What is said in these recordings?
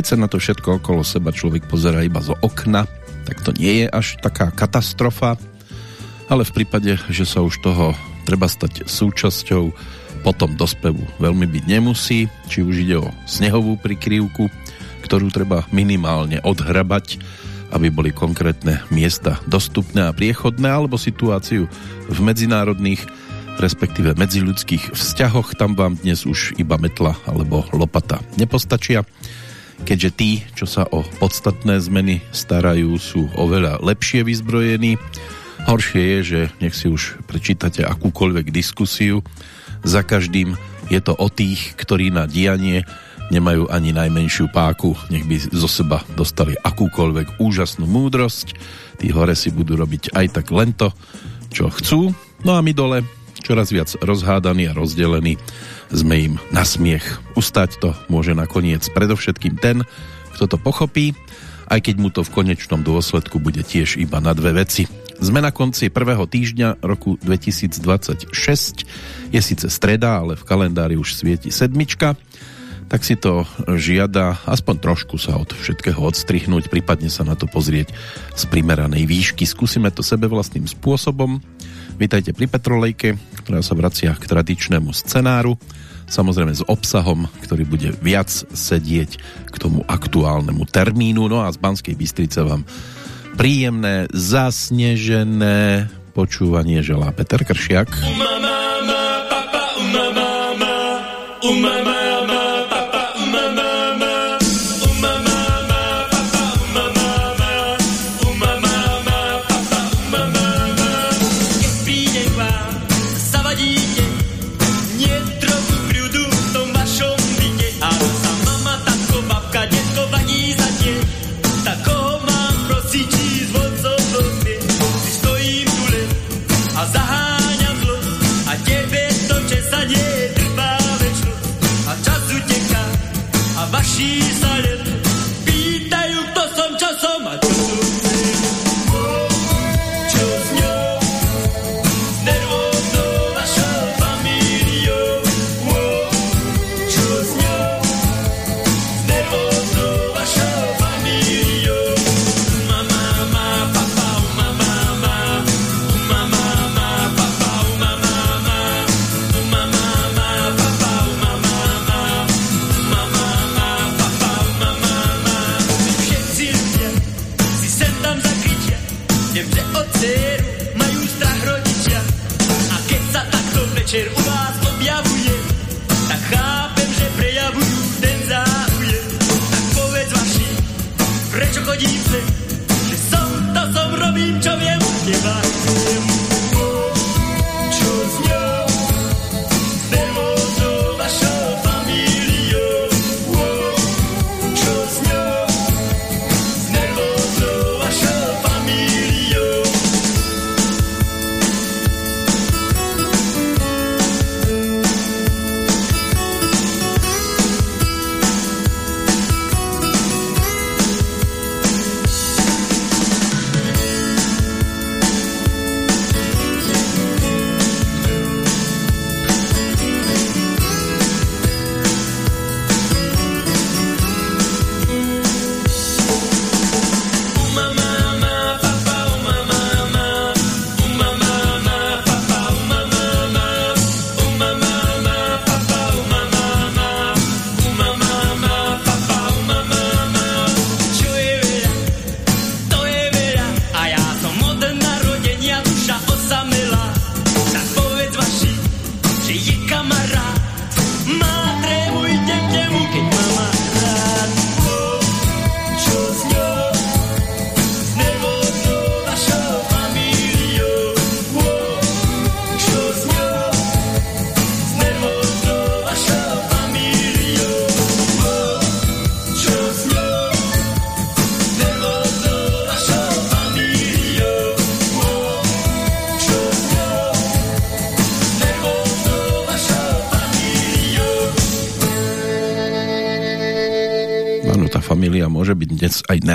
keď sa na to všetko okolo seba človek pozera iba zo okna, tak to nie je až taká katastrofa, ale v prípade, že sa už toho treba stať súčasťou, potom do spevu veľmi byť nemusí, či už ide o snehovú prikryvku, ktorú treba minimálne odhrabať, aby boli konkrétne miesta dostupné a priechodné, alebo situáciu v medzinárodných respektíve medziľudských vzťahoch, tam vám dnes už iba metla alebo lopata nepostačia. Keďže tí, čo sa o podstatné zmeny starajú, sú oveľa lepšie vyzbrojení. Horšie je, že nech si už prečítate akúkoľvek diskusiu. Za každým je to o tých, ktorí na dianie nemajú ani najmenšiu páku, nech by zo seba dostali akúkoľvek úžasnú múdrosť. Tí hore si budú robiť aj tak len čo chcú. No a my dole čoraz viac rozhádaný a rozdelený, sme im na smiech. Ustať to môže nakoniec predovšetkým ten, kto to pochopí, aj keď mu to v konečnom dôsledku bude tiež iba na dve veci. Sme na konci prvého týždňa roku 2026. Je síce streda, ale v kalendári už svieti sedmička tak si to žiada aspoň trošku sa od všetkého odstrihnúť, prípadne sa na to pozrieť z primeranej výšky. Skúsime to sebe vlastným spôsobom. Vítajte pri Petrolejke, ktorá sa vracia k tradičnému scenáru, samozrejme s obsahom, ktorý bude viac sedieť k tomu aktuálnemu termínu. No a z Banskej Bystrice vám príjemné, zasnežené počúvanie želá Peter Kršiak. Umama, papa, dnes aj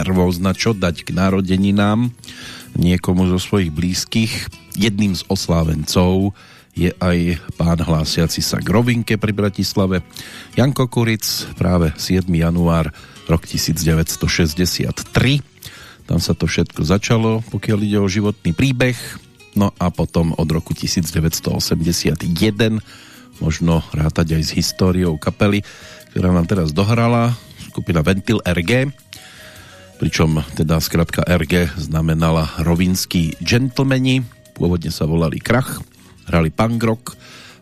nervózna, čo dať k narodeninám niekomu zo svojich blízkych. Jedným z oslávencov je aj pán hlásiaci sa k pri Bratislave. Janko Kuric, práve 7. január rok 1963. Tam sa to všetko začalo, pokiaľ ide o životný príbeh. No a potom od roku 1981 možno rátať aj s históriou kapely, ktorá nám teraz dohrala, skupina Ventil RG, pričom teda skratka RG znamenala rovinský gentlemani, pôvodne sa volali Krach, hrali punk rock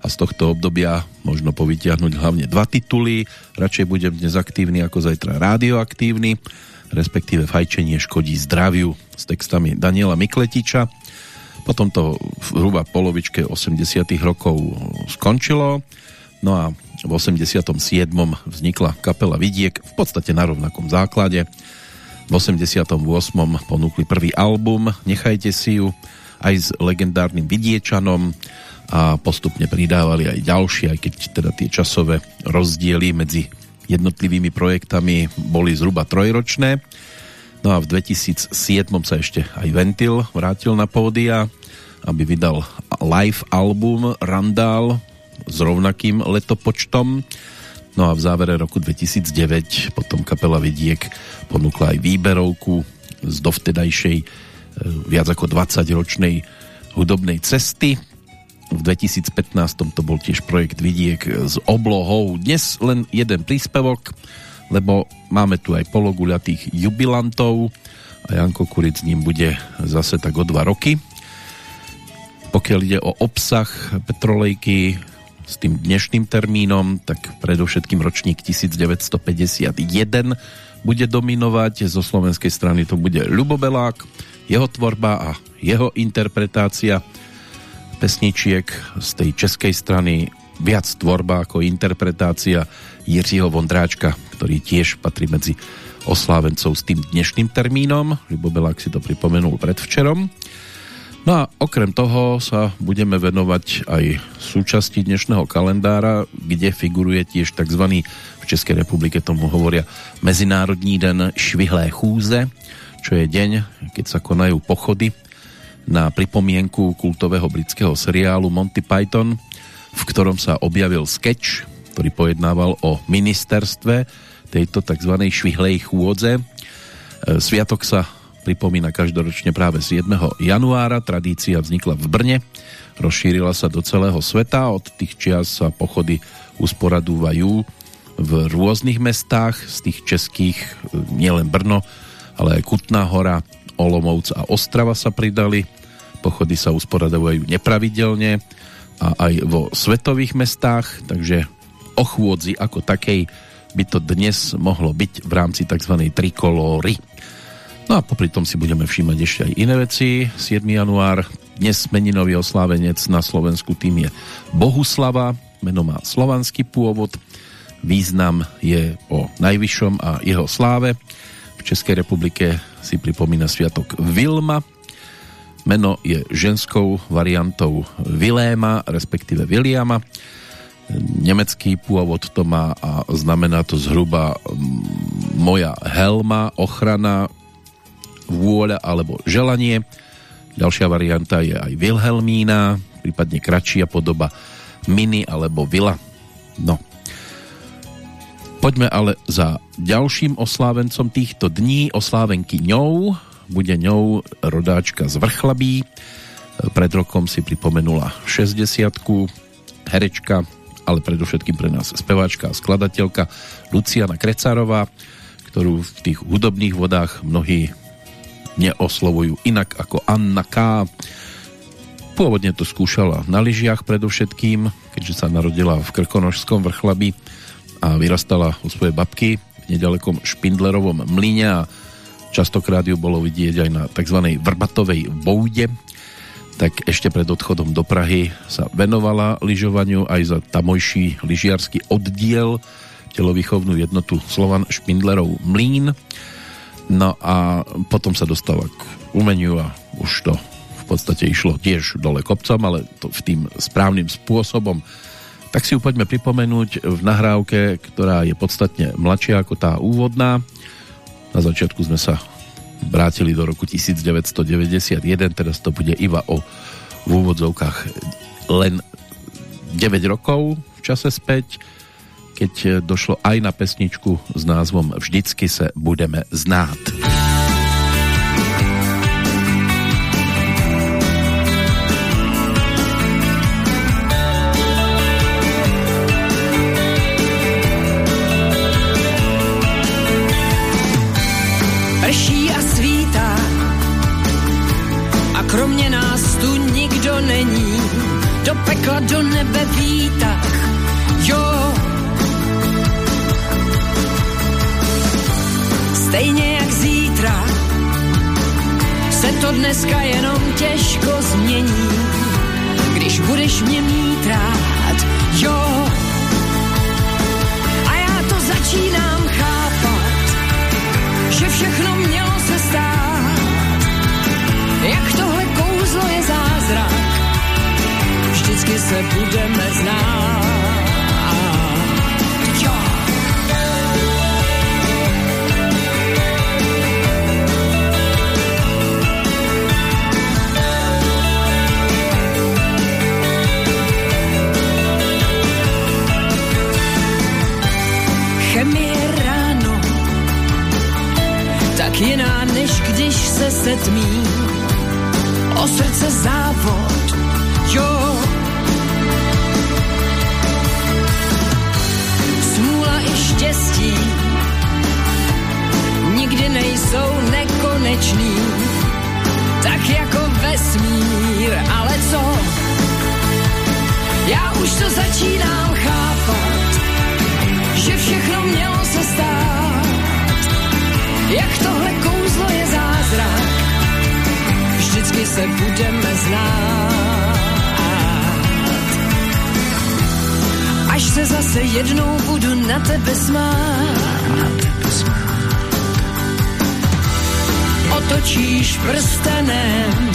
a z tohto obdobia možno povytiahnuť hlavne dva tituly, radšej budem dnes aktívny ako zajtra radioaktívny, respektíve fajčenie škodí zdraviu s textami Daniela Mikletiča potom to v hruba polovičke 80 rokov skončilo, no a v 87. vznikla kapela Vidiek v podstate na rovnakom základe. V 88. ponúkli prvý album Nechajte si ju aj s legendárnym Vidiečanom a postupne pridávali aj ďalšie, aj keď teda tie časové rozdiely medzi jednotlivými projektami boli zhruba trojročné. No a v 2007 sa ešte aj Ventil vrátil na pódia, aby vydal live album Randall s rovnakým letopočtom. No a v závere roku 2009 potom kapela Vidiek ponúkla aj výberovku z dovtedajšej e, viac ako 20-ročnej hudobnej cesty. V 2015 to bol tiež projekt Vidiek s oblohou. Dnes len jeden príspevok, lebo máme tu aj pologuľatých jubilantov a Janko Kuric s ním bude zase tak o dva roky. Pokiaľ ide o obsah Petrolejky s tým dnešným termínom, tak predovšetkým ročník 1951 bude dominovať. Zo slovenskej strany to bude Ľubobelák, jeho tvorba a jeho interpretácia pesničiek z tej českej strany viac tvorba ako interpretácia Jiřího Vondráčka, ktorý tiež patrí medzi oslávencov s tým dnešným termínom. Ľubobelák si to pripomenul predvčerom. No a okrem toho sa budeme venovať aj súčasti dnešného kalendára, kde figuruje tiež tzv. v Českej republike tomu hovoria Mezinárodní den švihlé chúze, čo je deň, keď sa konajú pochody na pripomienku kultového britského seriálu Monty Python, v ktorom sa objavil sketch, ktorý pojednával o ministerstve tejto tzv. švihlej chôdze. E, sviatok sa pripomína každoročne práve 7. januára. Tradícia vznikla v Brne, rozšírila sa do celého sveta. Od tých čias sa pochody usporadúvajú v rôznych mestách, z tých českých e, nielen Brno, ale aj Kutná hora, Olomouc a Ostrava sa pridali. Pochody sa usporadujú nepravidelne a aj vo svetových mestách, takže o chôdzi ako takej by to dnes mohlo byť v rámci tzv. trikolóry. No a popri tom si budeme všímať ešte aj iné veci. 7. január, dnes meninový oslávenec na Slovensku tým je Bohuslava, meno má slovanský pôvod, význam je o najvyššom a jeho sláve. V Českej republike si pripomína sviatok Vilma, Meno je ženskou variantou Viléma, respektíve Williama. Nemecký pôvod to má a znamená to zhruba moja helma, ochrana, vôľa alebo želanie. Ďalšia varianta je aj Wilhelmína, prípadne kratšia podoba Mini alebo Vila. No. Poďme ale za ďalším oslávencom týchto dní, oslávenky ňou, bude ňou rodáčka z Vrchlabí. Pred rokom si pripomenula 60 herečka, ale predovšetkým pre nás speváčka a skladateľka Luciana Krecárová, ktorú v tých hudobných vodách mnohí neoslovujú inak ako Anna K. Pôvodne to skúšala na lyžiach predovšetkým, keďže sa narodila v Krkonožskom vrchlabi a vyrastala u svojej babky v nedalekom Špindlerovom mlyne a častokrát ju bolo vidieť aj na tzv. Vrbatovej boude, tak ešte pred odchodom do Prahy sa venovala lyžovaniu aj za tamojší lyžiarsky oddiel telovýchovnú jednotu Slovan Špindlerov Mlín. No a potom sa dostala k umeniu a už to v podstate išlo tiež dole kopcom, ale to v tým správnym spôsobom. Tak si ju poďme pripomenúť v nahrávke, ktorá je podstatne mladšia ako tá úvodná. Na začiatku sme sa vrátili do roku 1991, teraz to bude iba o v úvodzovkách len 9 rokov v čase späť. Keď došlo aj na pesničku s názvom Vždycky se budeme znát. Už to začínám chápat, že všechno mělo se stát. Jak tohle kouzlo je zázrak, vždycky se budeme znát. až se zase jednou budu na tebe smát. Na tebe smát. Otočíš prstenem,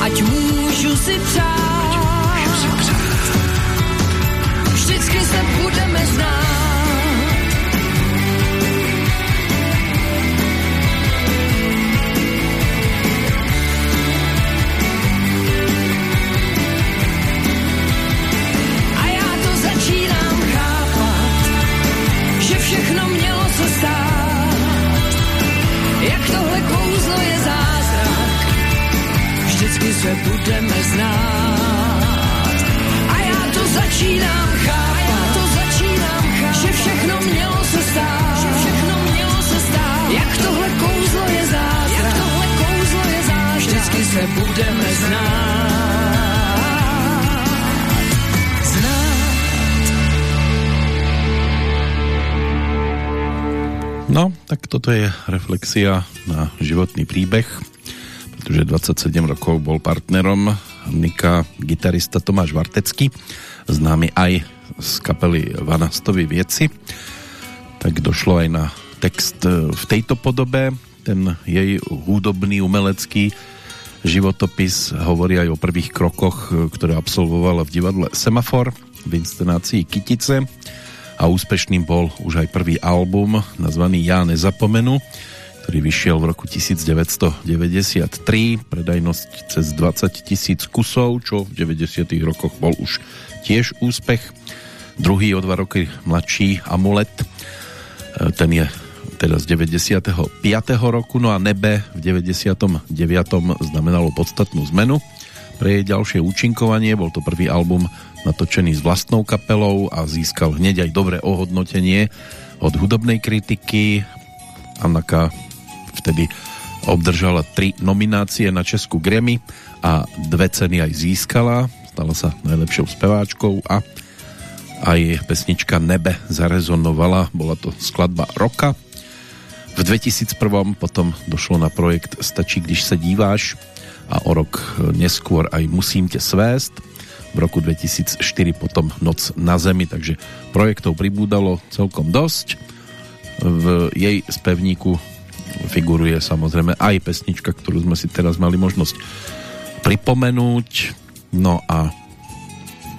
ať můžu si přát. Vždycky se budeme znát. vždycky se budeme znát. A já to začínám chápat, to začínám chápat, že všechno mělo se stát, že všechno mělo se stát. Jak tohle kouzlo je zázrak, jak tohle kouzlo je zázrak, vždycky se budeme znát. No, tak toto je reflexia na životný príbeh pretože 27 rokov bol partnerom Nika gitarista Tomáš Vartecký, známy aj z kapely Vanastovi Vieci. Tak došlo aj na text v tejto podobe. Ten jej hudobný, umelecký životopis hovorí aj o prvých krokoch, ktoré absolvovala v divadle Semafor v inscenácii Kytice a úspešným bol už aj prvý album nazvaný Ja nezapomenu, ktorý vyšiel v roku 1993, predajnosť cez 20 tisíc kusov, čo v 90 rokoch bol už tiež úspech. Druhý o dva roky mladší Amulet, e, ten je teda z 95. roku, no a Nebe v 99. znamenalo podstatnú zmenu. Pre jej ďalšie účinkovanie bol to prvý album natočený s vlastnou kapelou a získal hneď aj dobré ohodnotenie od hudobnej kritiky. Annaka vtedy obdržala tri nominácie na Česku Grammy a dve ceny aj získala. Stala sa najlepšou speváčkou a aj pesnička Nebe zarezonovala. Bola to skladba roka. V 2001 potom došlo na projekt Stačí, když se díváš a o rok neskôr aj Musím te svést. V roku 2004 potom Noc na zemi, takže projektov pribúdalo celkom dosť. V jej spevníku figuruje samozrejme aj pesnička, ktorú sme si teraz mali možnosť pripomenúť. No a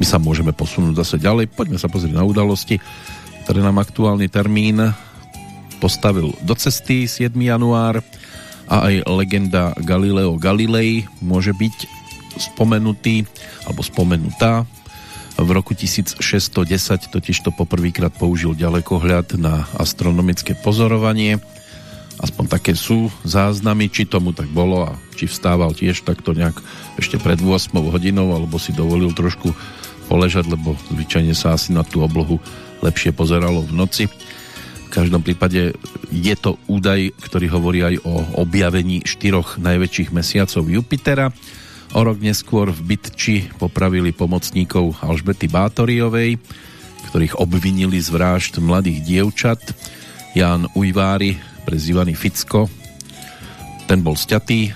my sa môžeme posunúť zase ďalej. Poďme sa pozrieť na udalosti, ktoré nám aktuálny termín postavil do cesty 7. január a aj legenda Galileo Galilei môže byť spomenutý alebo spomenutá V roku 1610 totiž to poprvýkrát použil ďalekohľad na astronomické pozorovanie. Aspoň také sú záznamy, či tomu tak bolo a či vstával tiež takto nejak ešte pred 8 hodinou, alebo si dovolil trošku poležať, lebo zvyčajne sa asi na tú oblohu lepšie pozeralo v noci. V každom prípade je to údaj, ktorý hovorí aj o objavení štyroch najväčších mesiacov Jupitera O rok neskôr v Bytči popravili pomocníkov Alžbety Bátoriovej, ktorých obvinili z vražd mladých dievčat. Jan Ujvári, prezývaný Ficko, ten bol sťatý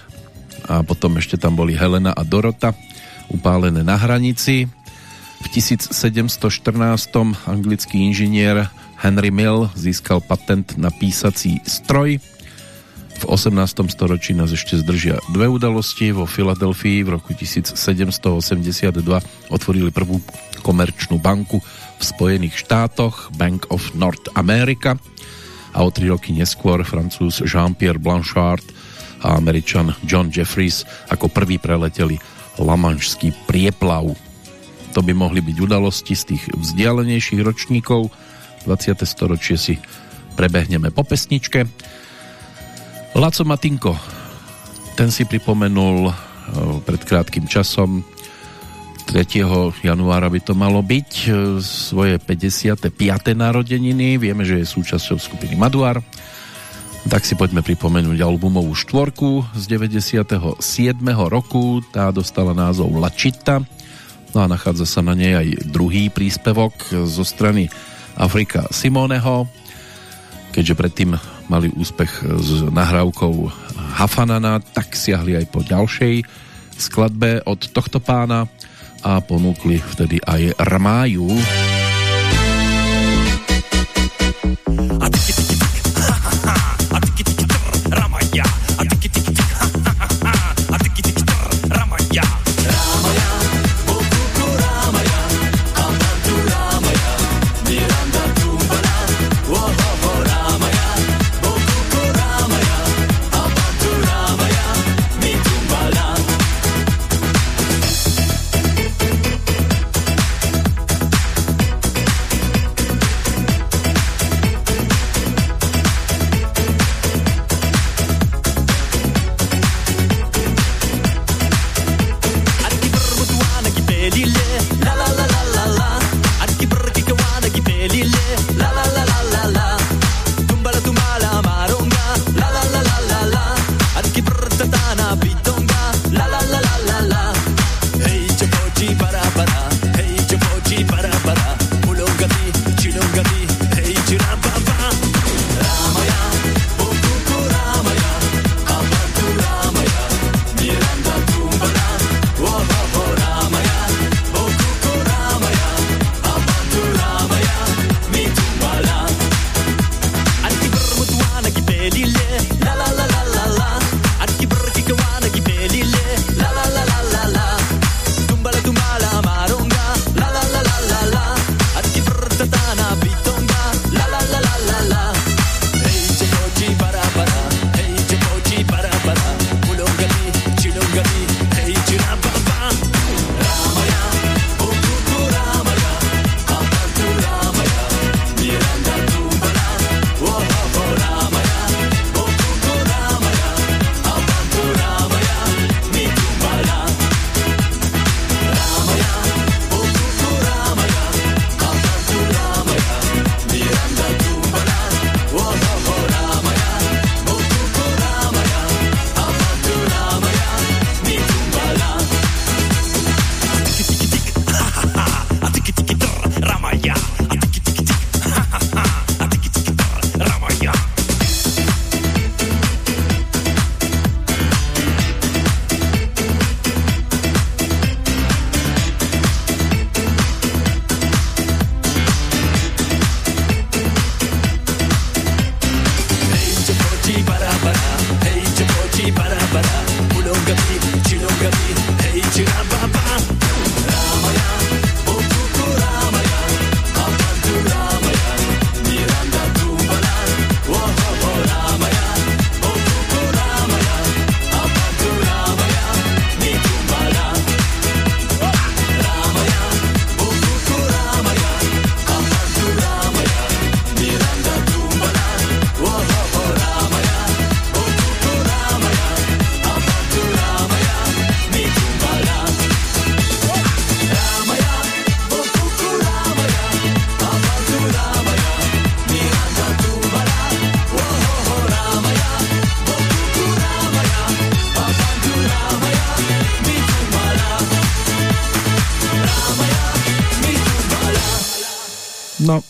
a potom ešte tam boli Helena a Dorota, upálené na hranici. V 1714 anglický inžinier Henry Mill získal patent na písací stroj, v 18. storočí nás ešte zdržia dve udalosti. Vo Filadelfii v roku 1782 otvorili prvú komerčnú banku v Spojených štátoch, Bank of North America a o tri roky neskôr francúz Jean-Pierre Blanchard a američan John Jeffries ako prvý preleteli Lamanšský prieplav. To by mohli byť udalosti z tých vzdialenejších ročníkov. 20. storočie si prebehneme po pesničke. Laco Matinko, ten si pripomenul eh, pred krátkým časom 3. januára by to malo byť eh, svoje 55. narodeniny. Vieme, že je súčasťou skupiny Maduar. Tak si poďme pripomenúť albumovú štvorku z 97. roku. Tá dostala názov Lačita. No a nachádza sa na nej aj druhý príspevok zo strany Afrika Simoneho. Keďže predtým mali úspech s nahrávkou Hafanana, tak siahli aj po ďalšej skladbe od tohto pána a ponúkli vtedy aj Rmáju. No,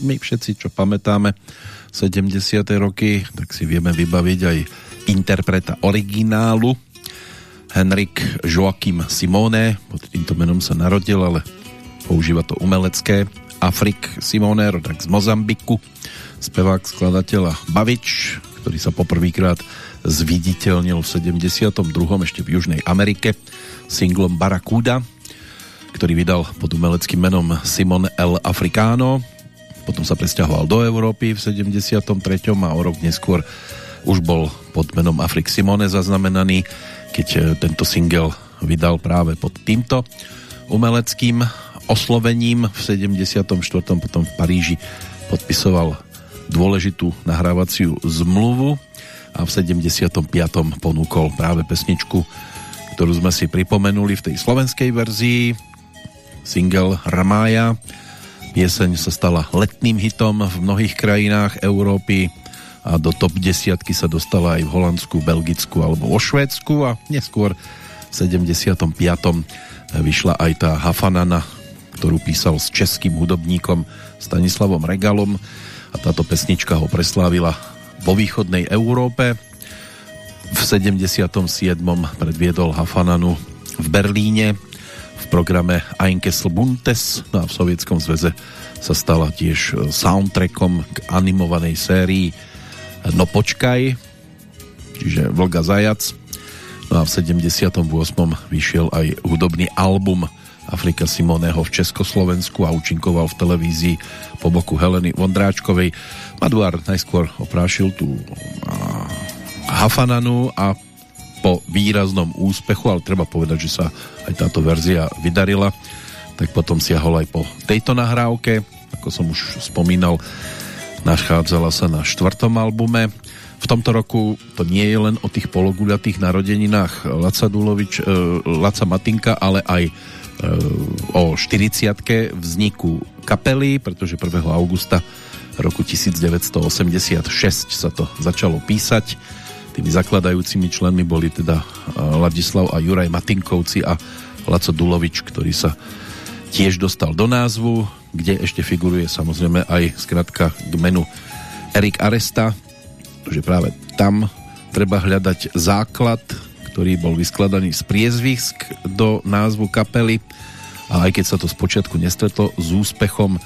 my všetci, čo pamätáme 70. roky, tak si vieme vybaviť aj interpreta originálu Henrik Joachim Simone, pod týmto menom sa narodil, ale používa to umelecké Afrik Simone, rodak z Mozambiku, spevák, skladateľ bavič, ktorý sa poprvýkrát zviditeľnil v 72. ešte v Južnej Amerike singlom Barracuda, ktorý vydal pod umeleckým menom Simon L. Africano. Potom sa presťahoval do Európy v 73. a o rok neskôr už bol pod menom Afrik Simone zaznamenaný, keď e, tento single vydal práve pod týmto umeleckým oslovením. V 74. potom v Paríži podpisoval dôležitú nahrávaciu zmluvu a v 75. ponúkol práve pesničku, ktorú sme si pripomenuli v tej slovenskej verzii, single Ramája. Pieseň sa stala letným hitom v mnohých krajinách Európy a do top desiatky sa dostala aj v Holandsku, Belgicku alebo vo Švédsku a neskôr v 75. vyšla aj tá Hafanana, ktorú písal s českým hudobníkom Stanislavom Regalom a táto pesnička ho preslávila vo východnej Európe. V 77. predviedol Hafananu v Berlíne v programe Einkessel Buntes no a v Sovietskom zväze sa stala tiež soundtrackom k animovanej sérii No počkaj, čiže Vlga Zajac. No a v 78. vyšiel aj hudobný album Afrika Simoného v Československu a účinkoval v televízii po boku Heleny Vondráčkovej. Maduár najskôr oprášil tú Hafananu a po výraznom úspechu, ale treba povedať, že sa aj táto verzia vydarila, tak potom siahol aj po tejto nahrávke, ako som už spomínal, nachádzala sa na štvrtom albume. V tomto roku to nie je len o tých pologuľatých narodeninách Laca Dulovič, e, Laca Matinka, ale aj e, o 40 vzniku kapely, pretože 1. augusta roku 1986 sa to začalo písať. Tými zakladajúcimi členmi boli teda Ladislav a Juraj Matinkovci a Laco Dulovič, ktorý sa tiež dostal do názvu, kde ešte figuruje samozrejme aj skratka k menu Erik Aresta, že práve tam treba hľadať základ, ktorý bol vyskladaný z priezvisk do názvu kapely. A aj keď sa to spočiatku nestretlo s úspechom,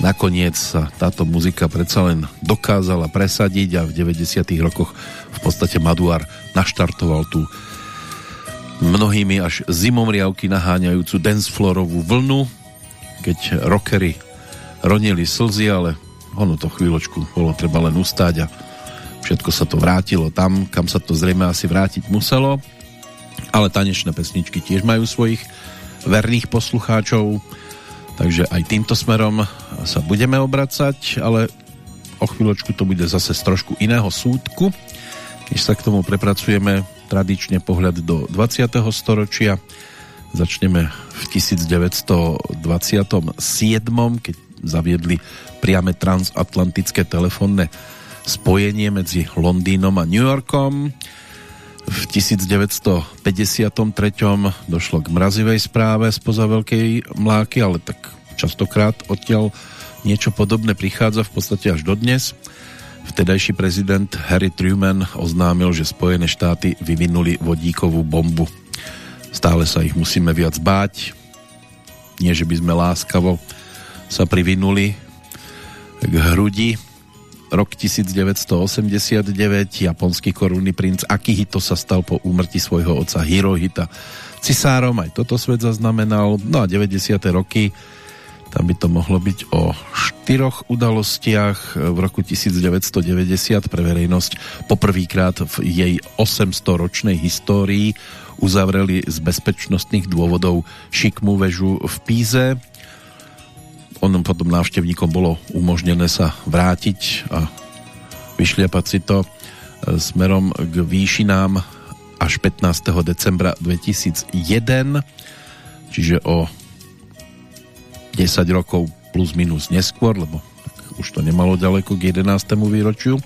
nakoniec sa táto muzika predsa len dokázala presadiť a v 90. rokoch v podstate Maduar naštartoval tú mnohými až zimomriavky naháňajúcu dancefloorovú vlnu, keď rockery ronili slzy, ale ono to chvíľočku bolo treba len ustáť a všetko sa to vrátilo tam, kam sa to zrejme asi vrátiť muselo. Ale tanečné pesničky tiež majú svojich verných poslucháčov, takže aj týmto smerom sa budeme obracať, ale o chvíľočku to bude zase z trošku iného súdku, keď sa k tomu prepracujeme tradične pohľad do 20. storočia. Začneme v 1927, keď zaviedli priame transatlantické telefónne spojenie medzi Londýnom a New Yorkom. V 1953 došlo k mrazivej správe spoza Veľkej mláky, ale tak častokrát odtiaľ niečo podobné prichádza v podstate až dodnes. Vtedajší prezident Harry Truman oznámil, že Spojené štáty vyvinuli vodíkovú bombu. Stále sa ich musíme viac báť. Nie, že by sme láskavo sa privinuli k hrudi. Rok 1989 japonský korunný princ Akihito sa stal po úmrti svojho otca Hirohita cisárom, aj toto svet zaznamenal. No a 90. roky tam by to mohlo byť o štyroch udalostiach v roku 1990 pre verejnosť poprvýkrát v jej 800-ročnej histórii uzavreli z bezpečnostných dôvodov šikmú väžu v Píze. Onom potom návštevníkom bolo umožnené sa vrátiť a vyšliapať si to e, smerom k výšinám až 15. decembra 2001, čiže o 10 rokov plus minus neskôr, lebo už to nemalo ďaleko k 11. výročiu.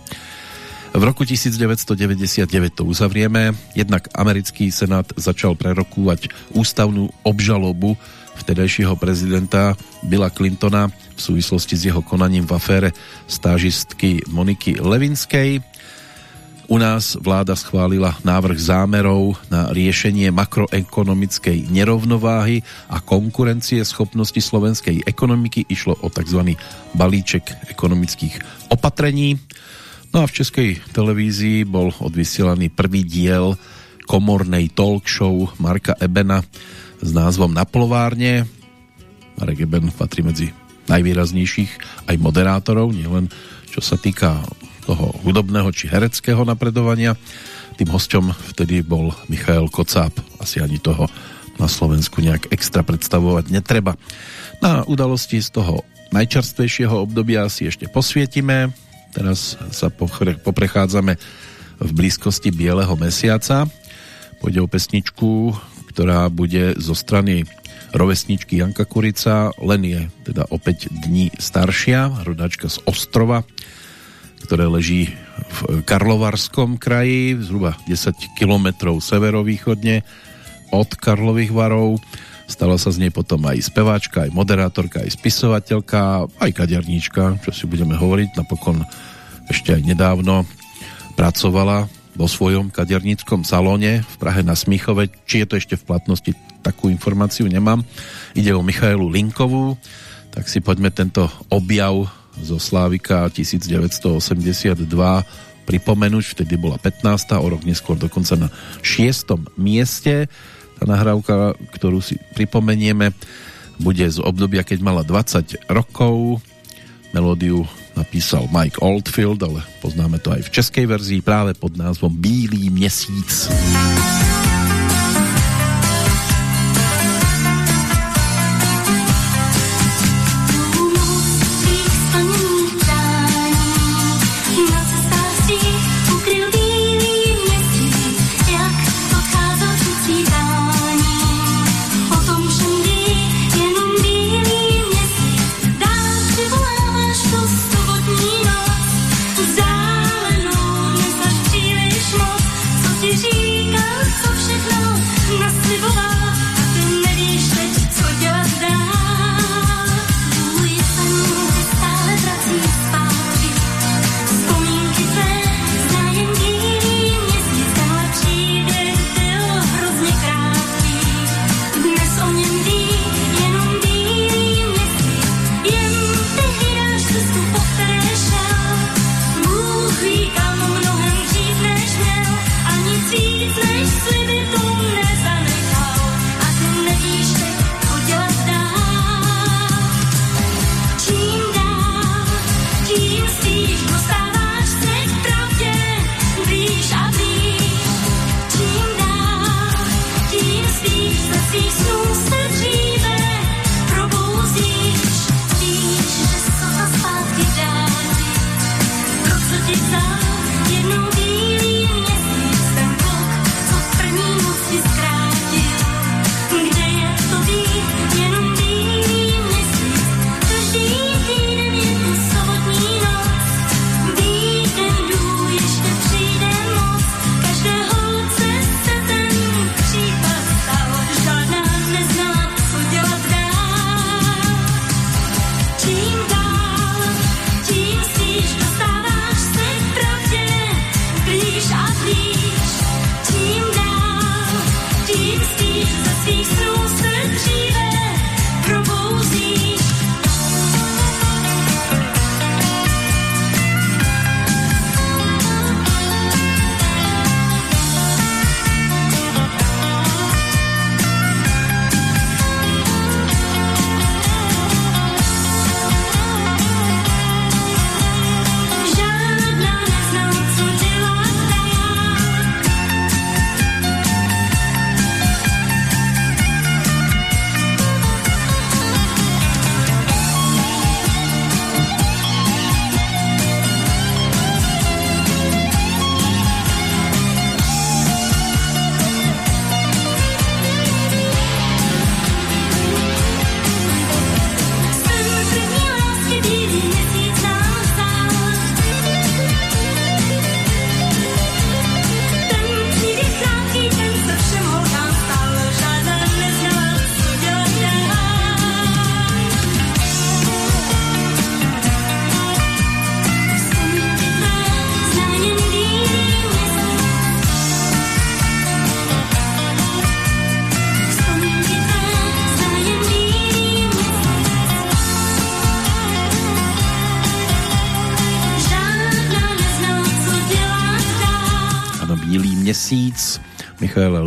V roku 1999 to uzavrieme. Jednak americký senát začal prerokúvať ústavnú obžalobu vtedajšieho prezidenta Billa Clintona v súvislosti s jeho konaním v afére stážistky Moniky Levinskej. U nás vláda schválila návrh zámerov na riešenie makroekonomickej nerovnováhy a konkurencie schopnosti slovenskej ekonomiky. Išlo o tzv. balíček ekonomických opatrení. No a v českej televízii bol odvysielaný prvý diel komornej talk show Marka Ebena s názvom Naplovárne. Marek Eben patrí medzi najvýraznejších aj moderátorov, nielen čo sa týka toho hudobného či hereckého napredovania. Tým hosťom vtedy bol Michael Kocáb. Asi ani toho na Slovensku nejak extra predstavovať netreba. Na udalosti z toho najčerstvejšieho obdobia si ešte posvietime. Teraz sa poprechádzame v blízkosti Bieleho mesiaca. Pôjde o pesničku, ktorá bude zo strany rovesničky Janka Kurica, len je teda opäť dní staršia, rodáčka z Ostrova, ktoré leží v Karlovarskom kraji, zhruba 10 kilometrov severovýchodne od Karlových varov. Stala sa z nej potom aj speváčka, aj moderátorka, aj spisovateľka, aj kaderníčka, čo si budeme hovoriť. Napokon ešte aj nedávno pracovala vo svojom kaderníckom salóne v Prahe na Smichove. Či je to ešte v platnosti, takú informáciu nemám. Ide o Michailu Linkovú, tak si poďme tento objav zo Slávika 1982 pripomenúť, vtedy bola 15. o rok neskôr dokonca na 6. mieste. Tá nahrávka, ktorú si pripomenieme, bude z obdobia, keď mala 20 rokov. Melódiu napísal Mike Oldfield, ale poznáme to aj v českej verzii práve pod názvom Bílý měsíc. Čierno-bílý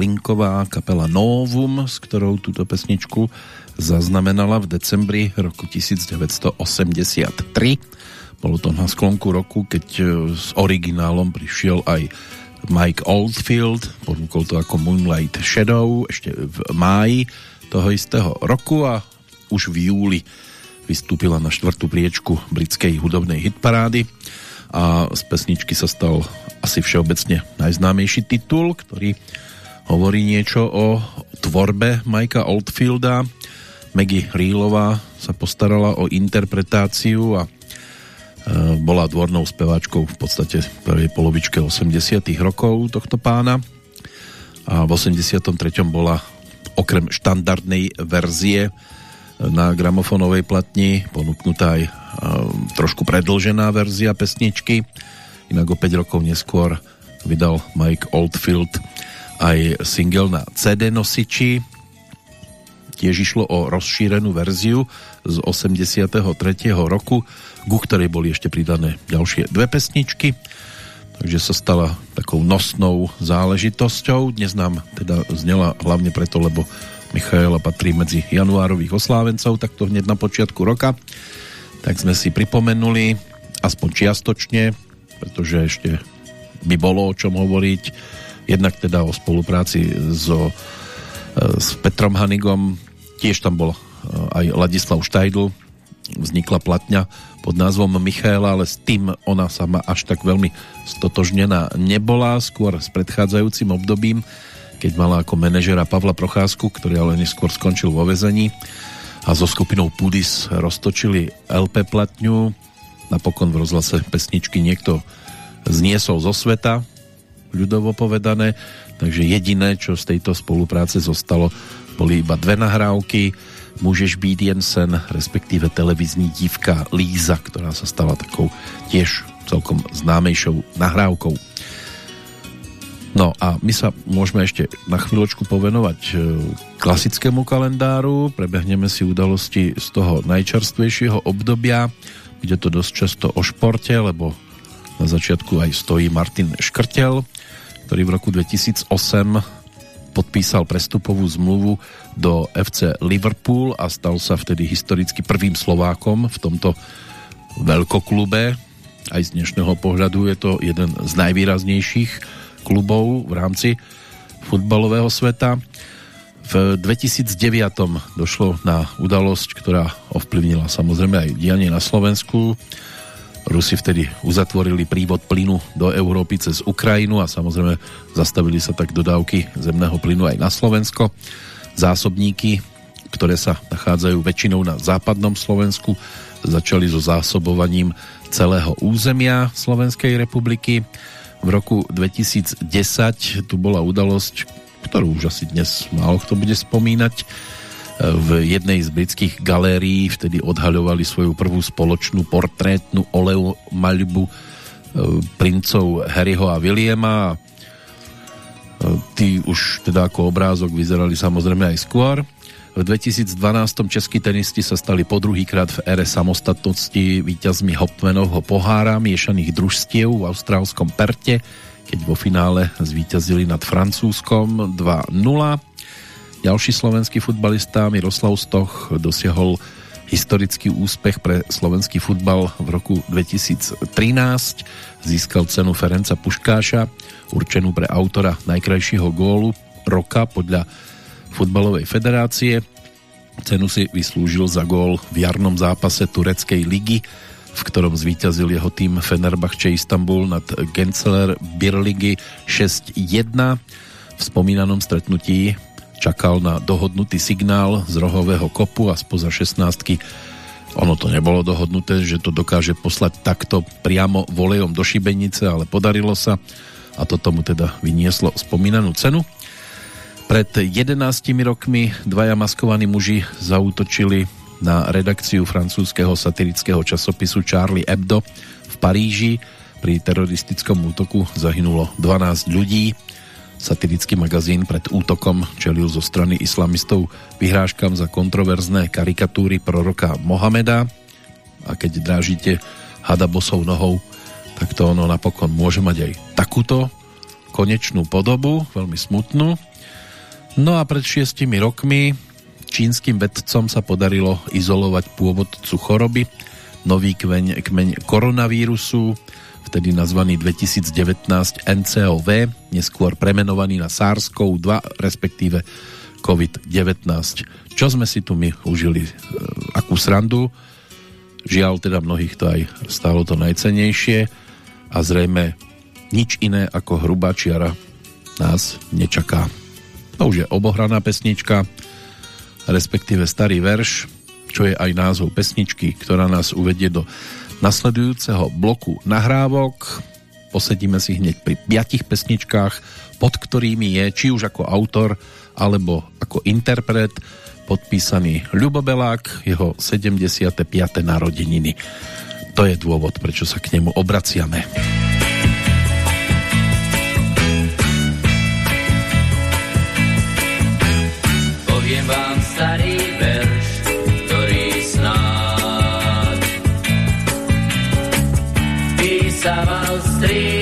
Michaela Linková, kapela Novum, s ktorou túto pesničku zaznamenala v decembri roku 1983. Bolo to na sklonku roku, keď e, s originálom prišiel aj Mike Oldfield, ponúkol to ako Moonlight Shadow ešte v máji toho istého roku a už v júli vystúpila na štvrtú priečku britskej hudobnej hitparády a z pesničky sa stal asi všeobecne najznámejší titul, ktorý hovorí niečo o tvorbe Mikea Oldfielda. Maggie Reelová sa postarala o interpretáciu a e, bola dvornou speváčkou v podstate v prvej polovičke 80 rokov tohto pána a v 83. bola okrem štandardnej verzie na gramofonovej platni ponúknutá aj um, trošku predlžená verzia pesničky. Inak o 5 rokov neskôr vydal Mike Oldfield aj single na CD nosiči. Tiež išlo o rozšírenú verziu z 83. roku, ku ktorej boli ešte pridané ďalšie dve pesničky takže sa stala takou nosnou záležitosťou. Dnes nám teda znela hlavne preto, lebo Michaela patrí medzi januárových oslávencov, tak to hneď na počiatku roka. Tak sme si pripomenuli, aspoň čiastočne, pretože ešte by bolo o čom hovoriť. Jednak teda o spolupráci so, e, s Petrom Hanigom, tiež tam bol e, aj Ladislav Štajdl, vznikla platňa pod názvom Michaela, ale s tým ona sama až tak veľmi stotožnená nebola, skôr s predchádzajúcim obdobím, keď mala ako manažera Pavla Procházku, ktorý ale neskôr skončil vo vezení a so skupinou Pudis roztočili LP platňu. Napokon v rozhlase pesničky niekto zniesol zo sveta, ľudovo povedané, takže jediné, čo z tejto spolupráce zostalo, boli iba dve nahrávky, Môžeš byť jen sen, respektíve televizní dívka Líza, ktorá sa stala takou tiež celkom známejšou nahrávkou. No a my sa môžeme ešte na chvíľočku povenovať e, klasickému kalendáru, prebehneme si udalosti z toho najčerstvejšieho obdobia, bude to dosť často o športe, lebo na začiatku aj stojí Martin Škrtel, ktorý v roku 2008 podpísal prestupovú zmluvu do FC Liverpool a stal sa vtedy historicky prvým Slovákom v tomto veľkoklube. Aj z dnešného pohľadu je to jeden z najvýraznejších klubov v rámci futbalového sveta. V 2009 došlo na udalosť, ktorá ovplyvnila samozrejme aj dianie na Slovensku. Rusi vtedy uzatvorili prívod plynu do Európy cez Ukrajinu a samozrejme zastavili sa tak dodávky zemného plynu aj na Slovensko. Zásobníky, ktoré sa nachádzajú väčšinou na západnom Slovensku, začali so zásobovaním celého územia Slovenskej republiky v roku 2010 tu bola udalosť, ktorú už asi dnes málo kto bude spomínať. V jednej z britských galérií vtedy odhaľovali svoju prvú spoločnú portrétnu oleu maľbu e, princov Harryho a Williama. E, tí už teda ako obrázok vyzerali samozrejme aj skôr. V 2012 českí tenisti sa stali po druhýkrát v ére samostatnosti víťazmi Hopmanovho pohára miešaných družstiev v austrálskom Perte, keď vo finále zvíťazili nad Francúzskom 2-0. Ďalší slovenský futbalista Miroslav Stoch dosiahol historický úspech pre slovenský futbal v roku 2013. Získal cenu Ferenca Puškáša, určenú pre autora najkrajšieho gólu roka podľa futbalovej federácie. Cenu si vyslúžil za gól v jarnom zápase tureckej ligy, v ktorom zvíťazil jeho tým Fenerbahce Istanbul nad Genceler Birligy 6-1. V spomínanom stretnutí čakal na dohodnutý signál z rohového kopu a spoza 16 ono to nebolo dohodnuté, že to dokáže poslať takto priamo volejom do šibenice, ale podarilo sa a to tomu teda vynieslo spomínanú cenu. Pred 11 rokmi dvaja maskovaní muži zautočili na redakciu francúzského satirického časopisu Charlie Hebdo v Paríži. Pri teroristickom útoku zahynulo 12 ľudí. Satirický magazín pred útokom čelil zo strany islamistov vyhrážkam za kontroverzné karikatúry proroka Mohameda a keď drážite hada bosou nohou, tak to ono napokon môže mať aj takúto konečnú podobu, veľmi smutnú. No a pred šiestimi rokmi čínskym vedcom sa podarilo izolovať pôvodcu choroby, nový kmeň, kmeň koronavírusu, vtedy nazvaný 2019 NCOV, neskôr premenovaný na SARS-CoV-2, respektíve COVID-19. Čo sme si tu my užili? E, akú srandu? Žiaľ, teda mnohých to aj stálo to najcenejšie a zrejme nič iné ako hrubá čiara nás nečaká. To už je obohraná pesnička, respektíve starý verš, čo je aj názov pesničky, ktorá nás uvedie do nasledujúceho bloku nahrávok. Posedíme si hneď pri piatich pesničkách, pod ktorými je, či už ako autor, alebo ako interpret, podpísaný Ľubo jeho 75. narodeniny. To je dôvod, prečo sa k nemu obraciame. Poviem vám starý Stava Austria.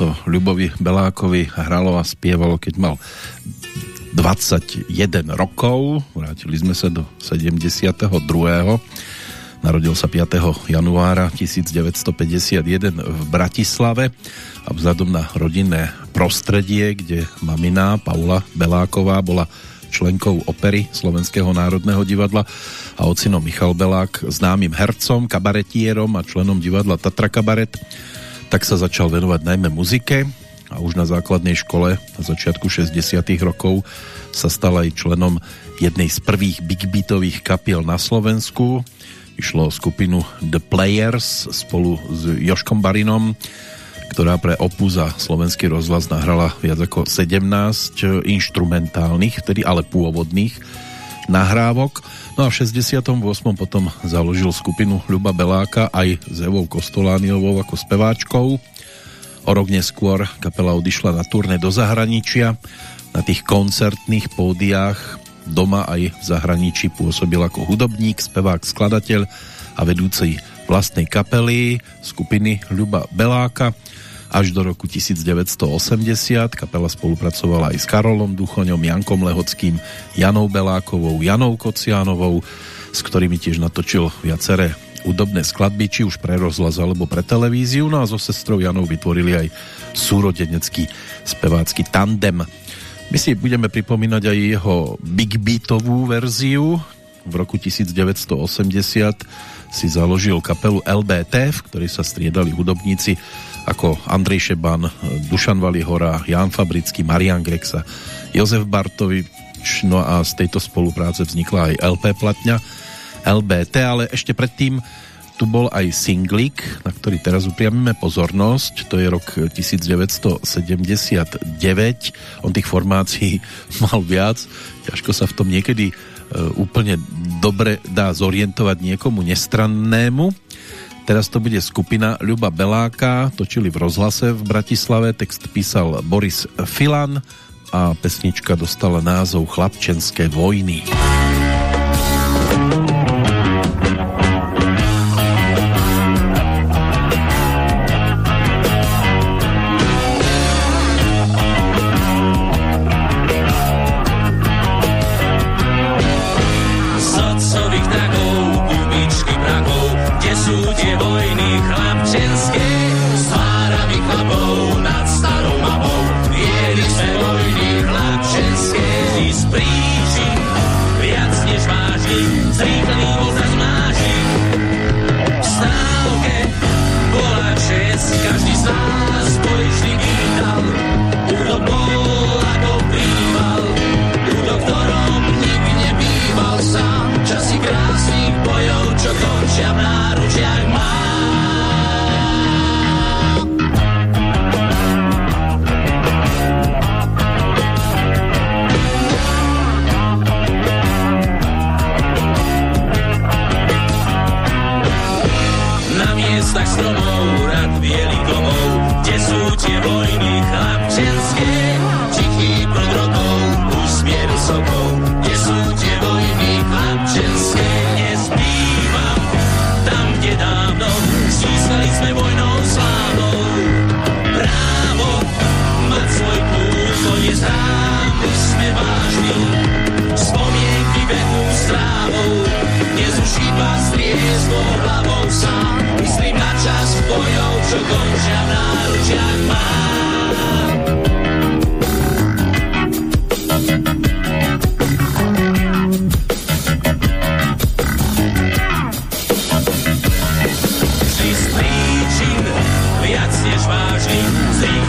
To Ľubovi Belákovi hralo a spievalo, keď mal 21 rokov. Vrátili sme sa do 72. Narodil sa 5. januára 1951 v Bratislave a vzhľadom na rodinné prostredie, kde mamina Paula Beláková bola členkou opery Slovenského národného divadla a ocino Michal Belák známym hercom, kabaretierom a členom divadla Tatra Kabaret, tak sa začal venovať najmä muzike a už na základnej škole na začiatku 60 rokov sa stal aj členom jednej z prvých big beatových kapiel na Slovensku. Išlo o skupinu The Players spolu s Joškom Barinom, ktorá pre Opus a slovenský rozhlas nahrala viac ako 17 inštrumentálnych, tedy ale pôvodných nahrávok. No a v 68. potom založil skupinu Ľuba Beláka aj s Evou Kostolániovou ako speváčkou. O rok neskôr kapela odišla na turné do zahraničia. Na tých koncertných pódiách doma aj v zahraničí pôsobil ako hudobník, spevák, skladateľ a vedúci vlastnej kapely skupiny Ľuba Beláka až do roku 1980. Kapela spolupracovala aj s Karolom Duchoňom, Jankom Lehockým, Janou Belákovou, Janou Kocianovou, s ktorými tiež natočil viaceré údobné skladby, či už pre rozhlas alebo pre televíziu. No a so sestrou Janou vytvorili aj súrodenecký spevácky tandem. My si budeme pripomínať aj jeho big beatovú verziu. V roku 1980 si založil kapelu LBT, v ktorej sa striedali hudobníci ako Andrej Šeban, Dušan Valihora, Jan Fabrický, Marian Grexa, Jozef Bartovič, no a z tejto spolupráce vznikla aj LP platňa LBT, ale ešte predtým tu bol aj singlik, na ktorý teraz upriamíme pozornosť, to je rok 1979. On tých formácií mal viac, ťažko sa v tom niekedy e, úplne dobre dá zorientovať niekomu nestrannému. Teraz to bude skupina Ľuba Beláka, točili v rozhlase v Bratislave, text písal Boris Filan a pesnička dostala názov Chlapčenské vojny. Same.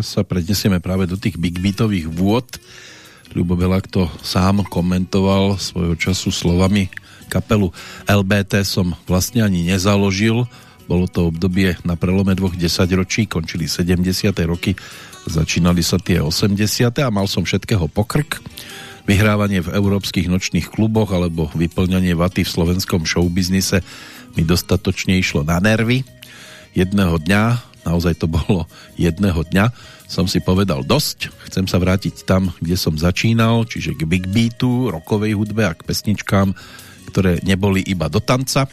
Sa prednesieme práve do tých big beatových vôd. Ľubo Belák to sám komentoval svojho času slovami kapelu LBT som vlastne ani nezaložil. Bolo to obdobie na prelome dvoch desaťročí, končili 70. roky, začínali sa tie 80. a mal som všetkého pokrk. Vyhrávanie v európskych nočných kluboch alebo vyplňanie vaty v slovenskom showbiznise mi dostatočne išlo na nervy. Jedného dňa, naozaj to bolo jedného dňa, som si povedal dosť, chcem sa vrátiť tam, kde som začínal, čiže k big beatu, rokovej hudbe a k pesničkám, ktoré neboli iba do tanca.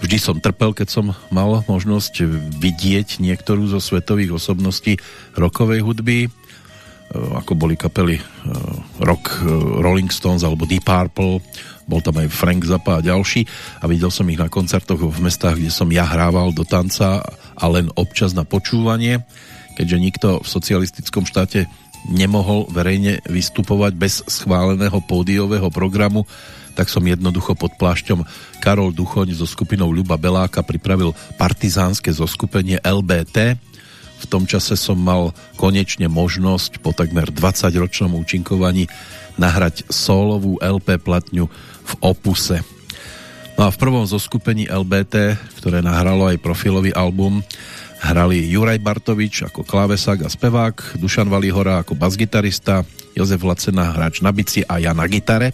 Vždy som trpel, keď som mal možnosť vidieť niektorú zo svetových osobností rokovej hudby, e, ako boli kapely e, rock e, Rolling Stones alebo Deep Purple, bol tam aj Frank Zappa a ďalší a videl som ich na koncertoch v mestách, kde som ja hrával do tanca a len občas na počúvanie keďže nikto v socialistickom štáte nemohol verejne vystupovať bez schváleného pódiového programu, tak som jednoducho pod plášťom Karol Duchoň so skupinou Ľuba Beláka pripravil partizánske zoskupenie LBT. V tom čase som mal konečne možnosť po takmer 20-ročnom účinkovaní nahrať solovú LP platňu v Opuse. No a v prvom zoskupení LBT, ktoré nahralo aj profilový album, hrali Juraj Bartovič ako klávesák a spevák, Dušan Valihora ako basgitarista, Jozef Lacena hráč na bici a ja na gitare.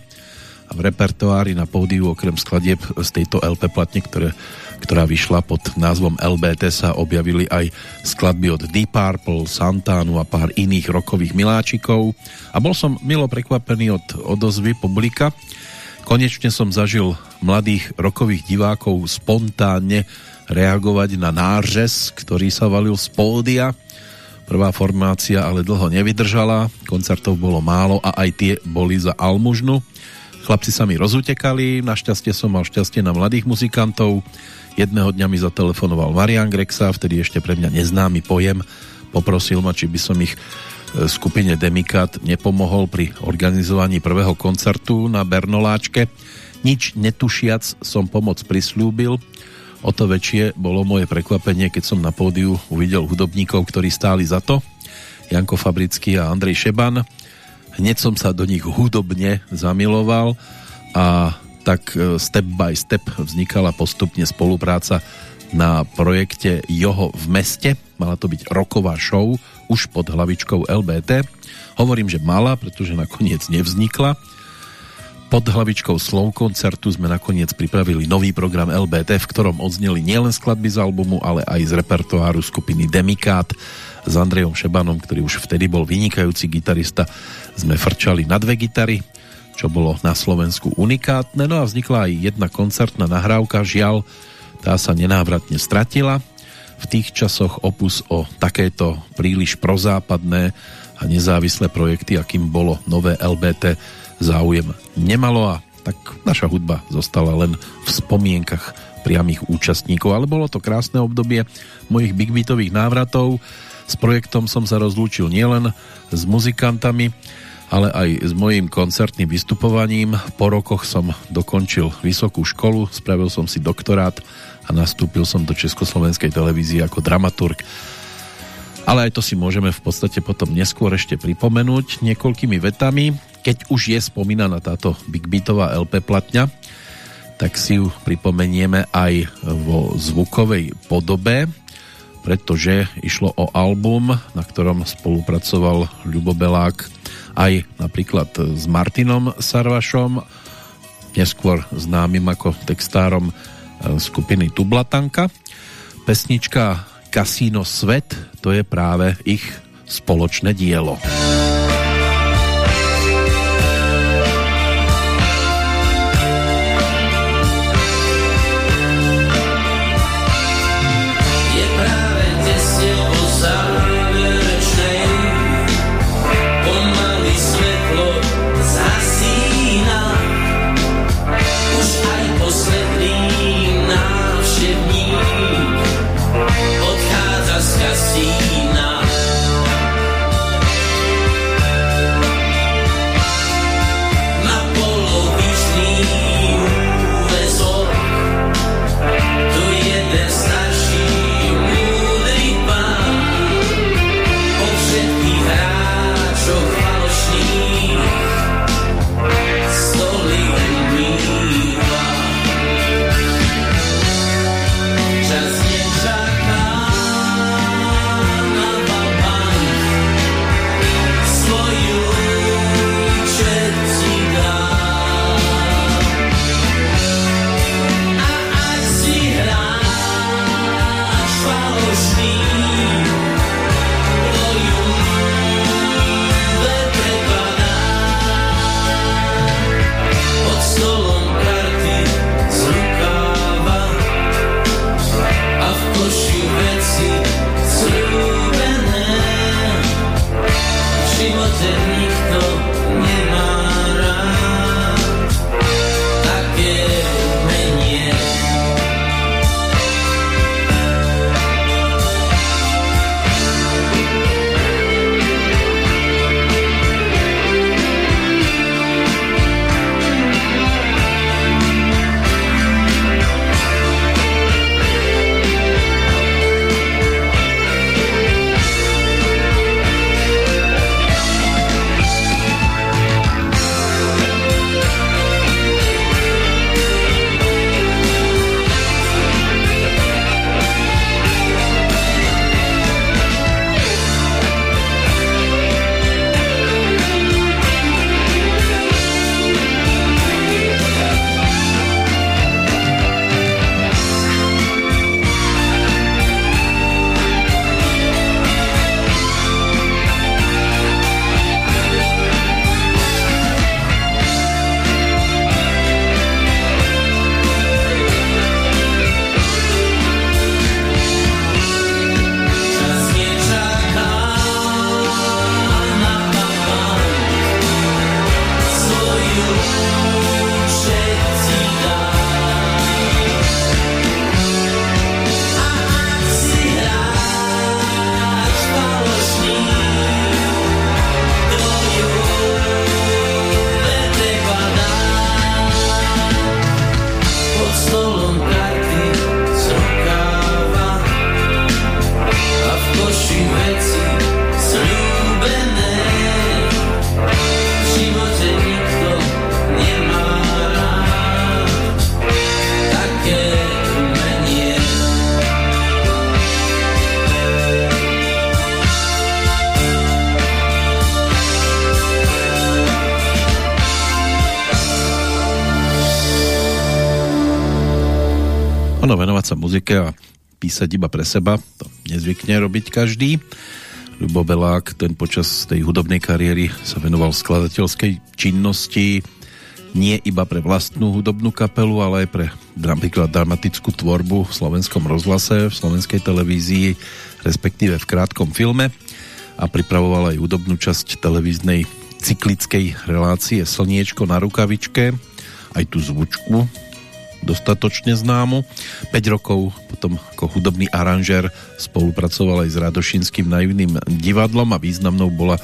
A v repertoári na pódiu okrem skladieb z tejto LP platne, ktoré, ktorá vyšla pod názvom LBT sa objavili aj skladby od Deep Purple, Santanu a pár iných rokových miláčikov. A bol som milo prekvapený od odozvy publika. Konečne som zažil mladých rokových divákov spontánne reagovať na nářez, ktorý sa valil z pódia. Prvá formácia ale dlho nevydržala, koncertov bolo málo a aj tie boli za almužnu. Chlapci sa mi rozutekali, našťastie som mal šťastie na mladých muzikantov. Jedného dňa mi zatelefonoval Marian Grexa, vtedy ešte pre mňa neznámy pojem. Poprosil ma, či by som ich skupine Demikat nepomohol pri organizovaní prvého koncertu na Bernoláčke. Nič netušiac som pomoc prislúbil O to väčšie bolo moje prekvapenie, keď som na pódiu uvidel hudobníkov, ktorí stáli za to. Janko Fabrický a Andrej Šeban. Hneď som sa do nich hudobne zamiloval a tak e, step by step vznikala postupne spolupráca na projekte Joho v meste. Mala to byť roková show už pod hlavičkou LBT. Hovorím, že mala, pretože nakoniec nevznikla pod hlavičkou slov koncertu sme nakoniec pripravili nový program LBT, v ktorom odzneli nielen skladby z albumu, ale aj z repertoáru skupiny Demikát s Andrejom Šebanom, ktorý už vtedy bol vynikajúci gitarista. Sme frčali na dve gitary, čo bolo na Slovensku unikátne. No a vznikla aj jedna koncertná nahrávka, žiaľ, tá sa nenávratne stratila. V tých časoch opus o takéto príliš prozápadné a nezávislé projekty, akým bolo nové LBT, záujem nemalo a tak naša hudba zostala len v spomienkach priamých účastníkov, ale bolo to krásne obdobie mojich big beatových návratov. S projektom som sa rozlúčil nielen s muzikantami, ale aj s mojím koncertným vystupovaním. Po rokoch som dokončil vysokú školu, spravil som si doktorát a nastúpil som do Československej televízie ako dramaturg. Ale aj to si môžeme v podstate potom neskôr ešte pripomenúť niekoľkými vetami keď už je spomínaná táto Big Beatová LP platňa, tak si ju pripomenieme aj vo zvukovej podobe, pretože išlo o album, na ktorom spolupracoval Ľubo Belák aj napríklad s Martinom Sarvašom, neskôr známym ako textárom skupiny Tublatanka. Pesnička Casino Svet, to je práve ich spoločné dielo. Ono muzike a písať iba pre seba, to nezvykne robiť každý. Ľubo Belák, ten počas tej hudobnej kariéry sa venoval skladateľskej činnosti, nie iba pre vlastnú hudobnú kapelu, ale aj pre napríklad dramatickú tvorbu v slovenskom rozhlase, v slovenskej televízii, respektíve v krátkom filme. A pripravoval aj hudobnú časť televíznej cyklickej relácie Slniečko na rukavičke, aj tú zvučku dostatočne známu. 5 rokov potom ako hudobný aranžer spolupracoval aj s Radošinským naivným divadlom a významnou bola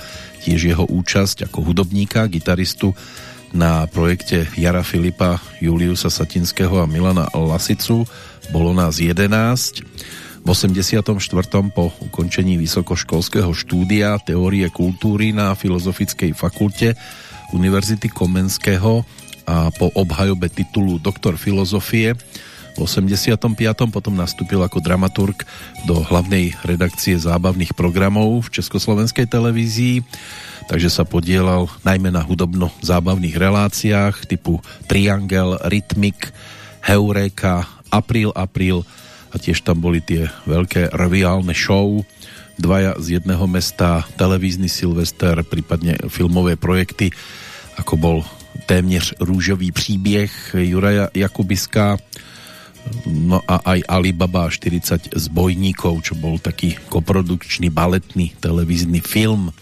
tiež jeho účasť ako hudobníka, gitaristu na projekte Jara Filipa, Juliusa Satinského a Milana Lasicu. Bolo nás 11. V 84. po ukončení vysokoškolského štúdia teórie kultúry na Filozofickej fakulte Univerzity Komenského a po obhajobe titulu doktor filozofie v 85. potom nastúpil ako dramaturg do hlavnej redakcie zábavných programov v Československej televízii, takže sa podielal najmä na hudobno-zábavných reláciách typu Triangel, Rytmik, Heureka, April, April a tiež tam boli tie veľké reviálne show dvaja z jedného mesta, televízny Silvester, prípadne filmové projekty, ako bol téměř rúžový příběh Juraja Jakubiska no a aj Alibaba 40 zbojníkov, čo bol taký koprodukčný baletný televízny film.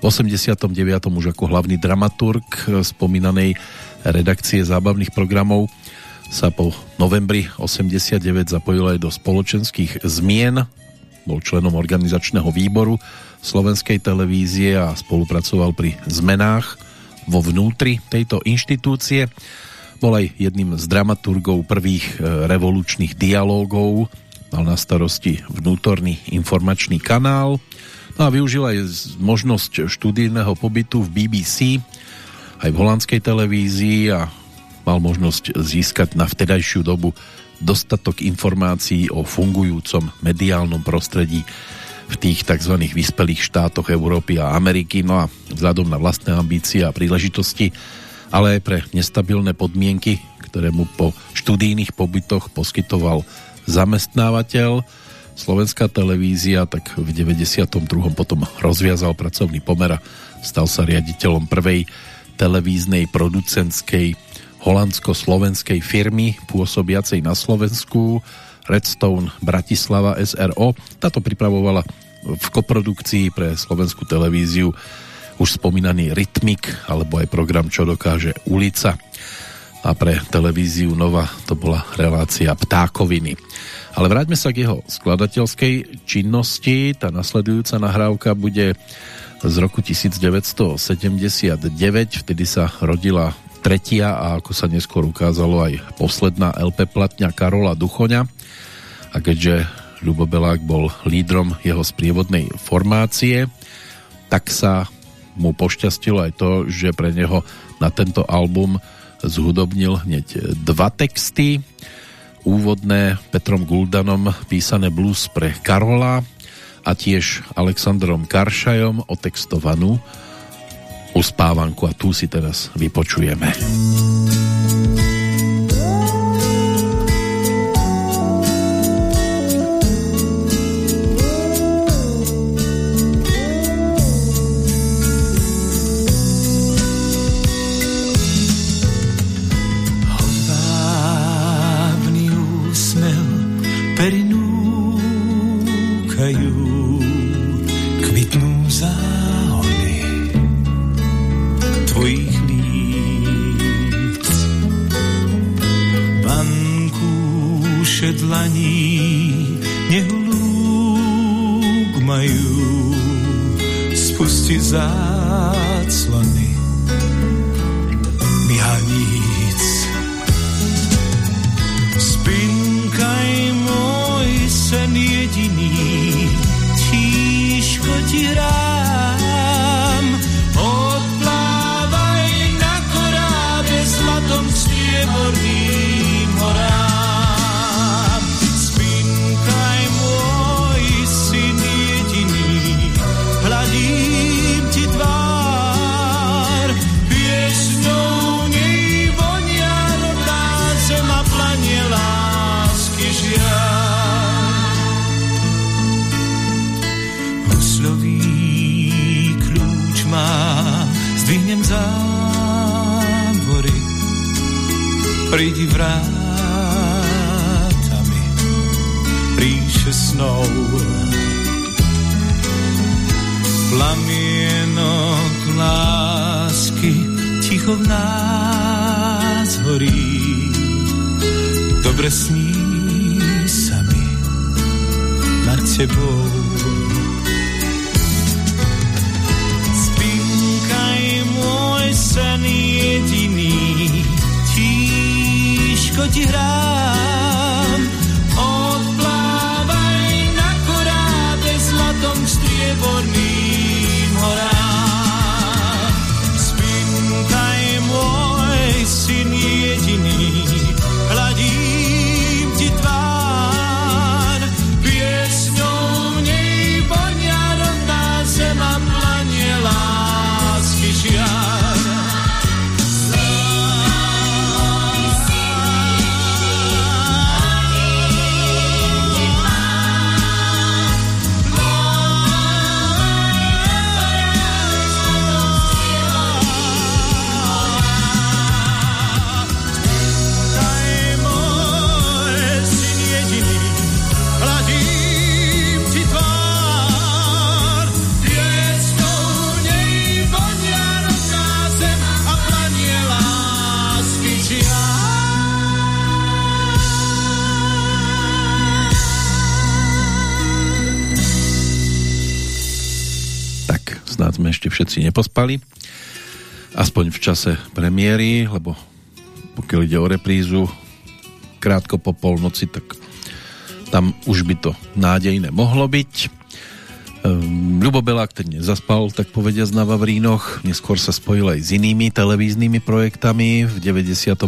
V 89. už ako hlavný dramaturg spomínanej redakcie zábavných programov sa po novembri 89 zapojil aj do spoločenských zmien, bol členom organizačného výboru slovenskej televízie a spolupracoval pri zmenách vo vnútri tejto inštitúcie. Bol aj jedným z dramaturgov prvých e, revolučných dialógov, mal na starosti vnútorný informačný kanál, no a využil aj možnosť študijného pobytu v BBC, aj v holandskej televízii a mal možnosť získať na vtedajšiu dobu dostatok informácií o fungujúcom mediálnom prostredí v tých tzv. vyspelých štátoch Európy a Ameriky, no a vzhľadom na vlastné ambície a príležitosti, ale aj pre nestabilné podmienky, ktoré mu po študijných pobytoch poskytoval zamestnávateľ. Slovenská televízia tak v 92. potom rozviazal pracovný pomer a stal sa riaditeľom prvej televíznej producentskej holandsko-slovenskej firmy pôsobiacej na Slovensku Redstone Bratislava SRO. Táto pripravovala v koprodukcii pre slovenskú televíziu už spomínaný Rytmik alebo aj program Čo dokáže ulica a pre televíziu Nova to bola relácia Ptákoviny. Ale vráťme sa k jeho skladateľskej činnosti. Tá nasledujúca nahrávka bude z roku 1979, vtedy sa rodila tretia a ako sa neskôr ukázalo aj posledná LP platňa Karola Duchoňa a keďže Ľubo bol lídrom jeho sprievodnej formácie, tak sa mu pošťastilo aj to, že pre neho na tento album zhudobnil hneď dva texty. Úvodné Petrom Guldanom písané blues pre Karola a tiež Alexandrom Karšajom otextovanú uspávanku a tu si teraz vypočujeme. Premiéry, lebo pokiaľ ide o reprízu krátko po polnoci, tak tam už by to nádejné mohlo byť. Um, Ľubo Belák ten nezaspal, tak povediať na Vavrínoch. Neskôr sa spojil aj s inými televíznymi projektami. V 95.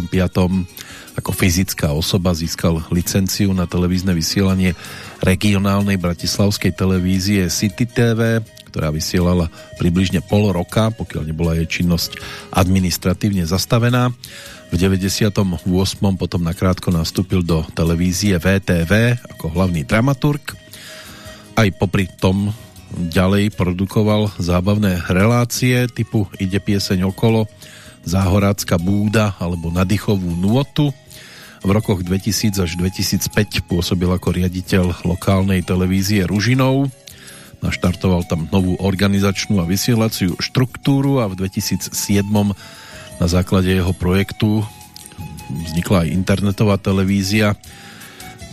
ako fyzická osoba získal licenciu na televízne vysielanie regionálnej bratislavskej televízie City TV, ktorá vysielala približne pol roka, pokiaľ nebola jej činnosť administratívne zastavená. V 98. potom nakrátko nastúpil do televízie VTV ako hlavný dramaturg. Aj popri tom ďalej produkoval zábavné relácie typu Ide pieseň okolo, Záhorácka búda alebo Nadýchovú nôtu. V rokoch 2000 až 2005 pôsobil ako riaditeľ lokálnej televízie Ružinov. Naštartoval tam novú organizačnú a vysielaciu štruktúru a v 2007 na základe jeho projektu vznikla aj internetová televízia,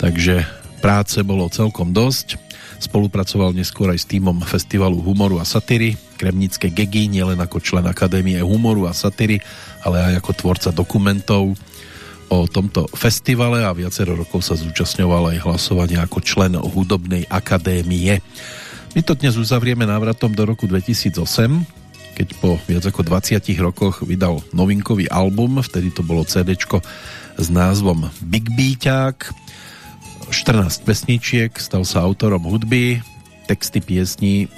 takže práce bolo celkom dosť. Spolupracoval neskôr aj s týmom Festivalu humoru a satyry, Kremnické gegy, nielen ako člen Akadémie humoru a satyry, ale aj ako tvorca dokumentov o tomto festivale a viacero rokov sa zúčastňoval aj hlasovania ako člen hudobnej akadémie. My to dnes uzavrieme návratom do roku 2008, keď po viac ako 20 rokoch vydal novinkový album, vtedy to bolo CD s názvom Big Beaťák, 14 pesničiek, stal sa autorom hudby, texty piesní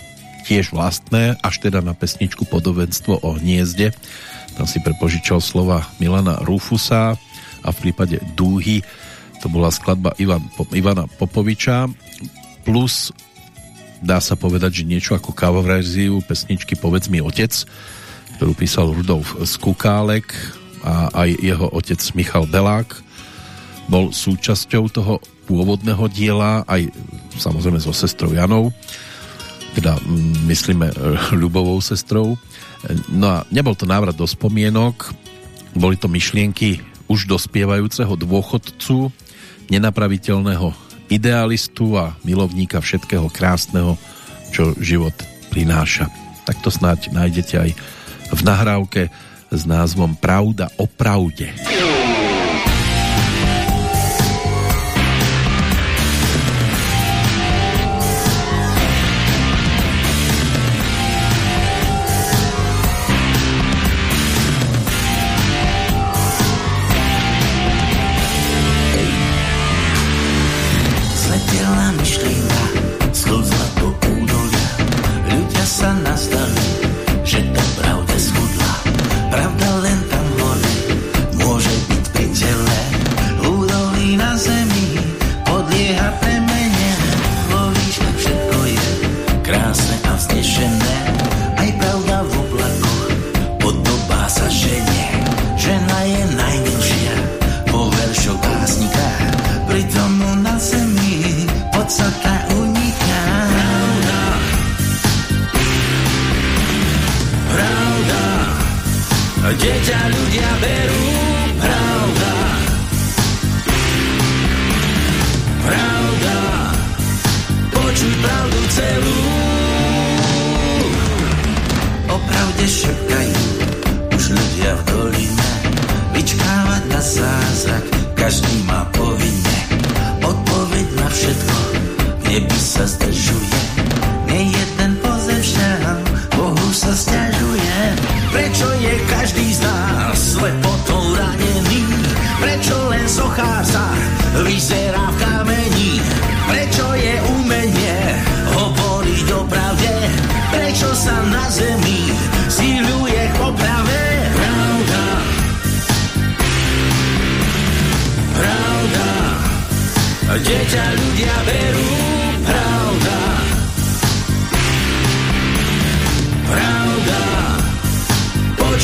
tiež vlastné, až teda na pesničku Podobenstvo o hniezde. Tam si prepožičal slova Milana Rufusa a v prípade Dúhy to bola skladba Ivan, Ivana Popoviča plus dá sa povedať, že niečo ako coververziu pesničky Povedz mi otec, ktorú písal Rudolf Skukálek a aj jeho otec Michal Belák bol súčasťou toho pôvodného diela, aj samozrejme so sestrou Janou, teda mm, myslíme e, ľubovou sestrou. No a nebol to návrat do spomienok, boli to myšlienky už dospievajúceho dôchodcu, nenapraviteľného idealistu a milovníka všetkého krásneho, čo život prináša. Tak to snáď nájdete aj v nahrávke s názvom Pravda o pravde.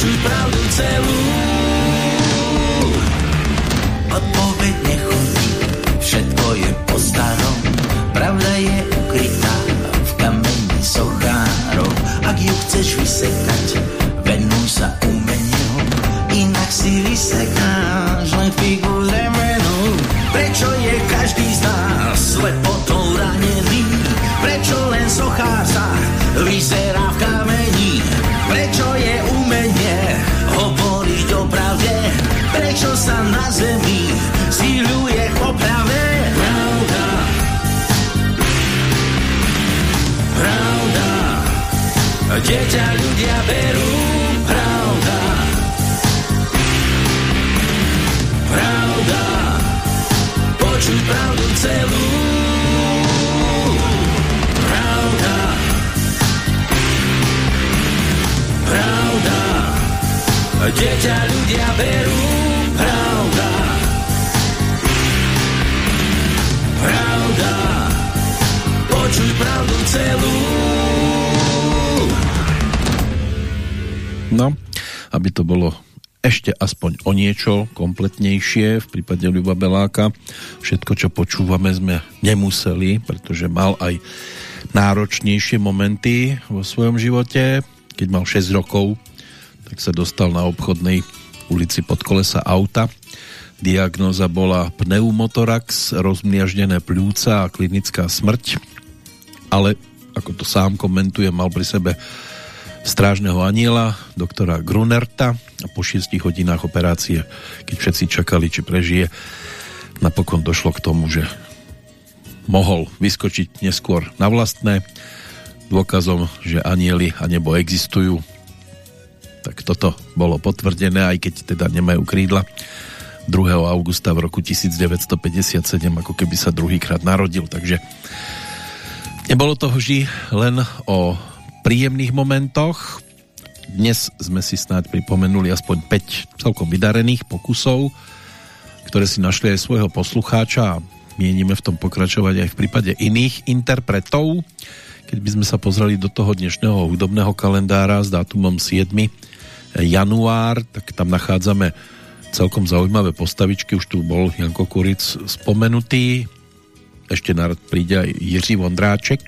Počuť pravdu celú. Niečo kompletnejšie v prípade Ľuba Beláka. Všetko, čo počúvame, sme nemuseli, pretože mal aj náročnejšie momenty vo svojom živote. Keď mal 6 rokov, tak sa dostal na obchodnej ulici pod kolesa auta. Diagnóza bola pneumotorax, rozmliaždené pľúca a klinická smrť. Ale, ako to sám komentuje, mal pri sebe strážneho aniela, doktora Grunerta a po 6 hodinách operácie, keď všetci čakali, či prežije, napokon došlo k tomu, že mohol vyskočiť neskôr na vlastné dôkazom, že anieli a nebo existujú. Tak toto bolo potvrdené, aj keď teda nemajú krídla. 2. augusta v roku 1957, ako keby sa druhýkrát narodil, takže nebolo to vždy len o príjemných momentoch. Dnes sme si snáď pripomenuli aspoň 5 celkom vydarených pokusov, ktoré si našli aj svojho poslucháča a mienime v tom pokračovať aj v prípade iných interpretov. Keď by sme sa pozreli do toho dnešného hudobného kalendára s dátumom 7. január, tak tam nachádzame celkom zaujímavé postavičky. Už tu bol Janko Kuric spomenutý. Ešte nárad príde aj Jiří Vondráček,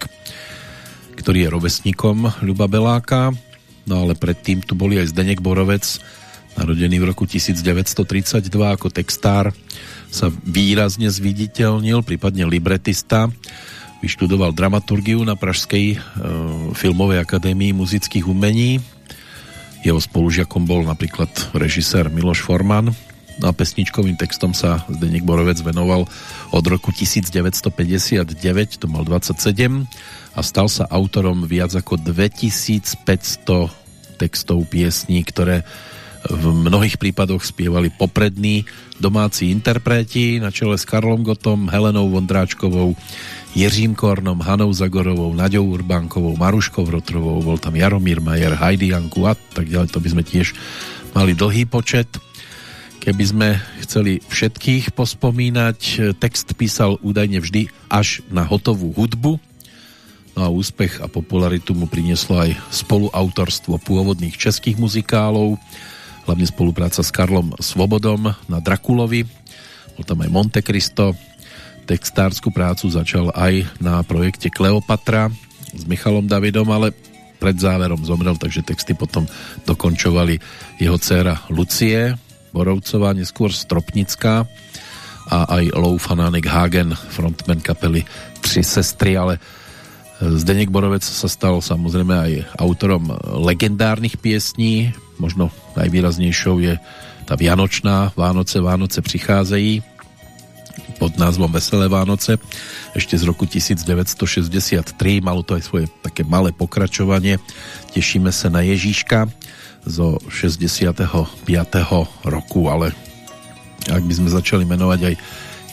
ktorý je rovesníkom Ľuba Beláka. No ale predtým tu boli aj Zdenek Borovec, narodený v roku 1932 ako textár, sa výrazne zviditeľnil, prípadne libretista. Vyštudoval dramaturgiu na Pražskej e, filmovej akadémii muzických umení. Jeho spolužiakom bol napríklad režisér Miloš Forman. No a pesničkovým textom sa Zdeněk Borovec venoval od roku 1959, to mal 27 a stal sa autorom viac ako 2500 textov piesní, ktoré v mnohých prípadoch spievali poprední domáci interpreti na čele s Karlom Gotom, Helenou Vondráčkovou, Jiřím Kornom, Hanou Zagorovou, Naďou Urbánkovou, Maruškou Vrotrovou, bol tam Jaromír Majer, Heidi Janku a tak ďalej, to by sme tiež mali dlhý počet. Keby sme chceli všetkých pospomínať, text písal údajne vždy až na hotovú hudbu, No a úspech a popularitu mu prinieslo aj spoluautorstvo pôvodných českých muzikálov, hlavne spolupráca s Karlom Svobodom na Drakulovi, bol tam aj Monte Cristo, textársku prácu začal aj na projekte Kleopatra s Michalom Davidom, ale pred záverom zomrel, takže texty potom dokončovali jeho dcéra Lucie Borovcová, neskôr Stropnická a aj Lou Fanánek Hagen, frontman kapely Tři sestry, ale Zdeněk Borovec sa stal samozrejme aj autorom legendárnych piesní, možno najvýraznejšou je tá Vianočná, Vánoce, Vánoce přicházejí, pod názvom Veselé Vánoce ešte z roku 1963 malo to aj svoje také malé pokračovanie Tešíme sa na Ježíška zo 65. roku ale ak by sme začali menovať aj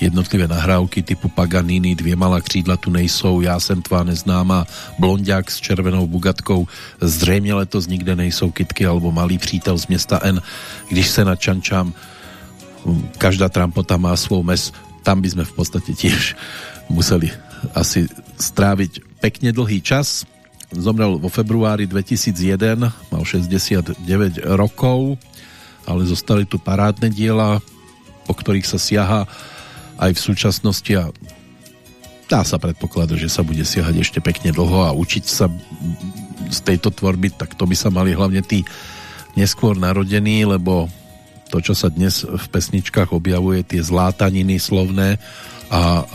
jednotlivé nahrávky typu Paganini, Dvě malá křídla tu nejsou, Já jsem tvá neznáma, Blondiak s červenou bugatkou, zřejmě letos nikde nejsou kitky alebo Malý přítel z města N, když se na Čančám každá trampota má svou mes, tam by sme v podstate tiež museli asi stráviť pekne dlhý čas. Zomrel vo februári 2001, mal 69 rokov, ale zostali tu parádne diela, po ktorých sa siaha aj v súčasnosti a dá sa predpokladať, že sa bude siahať ešte pekne dlho a učiť sa z tejto tvorby, tak to by sa mali hlavne tí neskôr narodení, lebo to, čo sa dnes v pesničkách objavuje, tie zlátaniny slovné a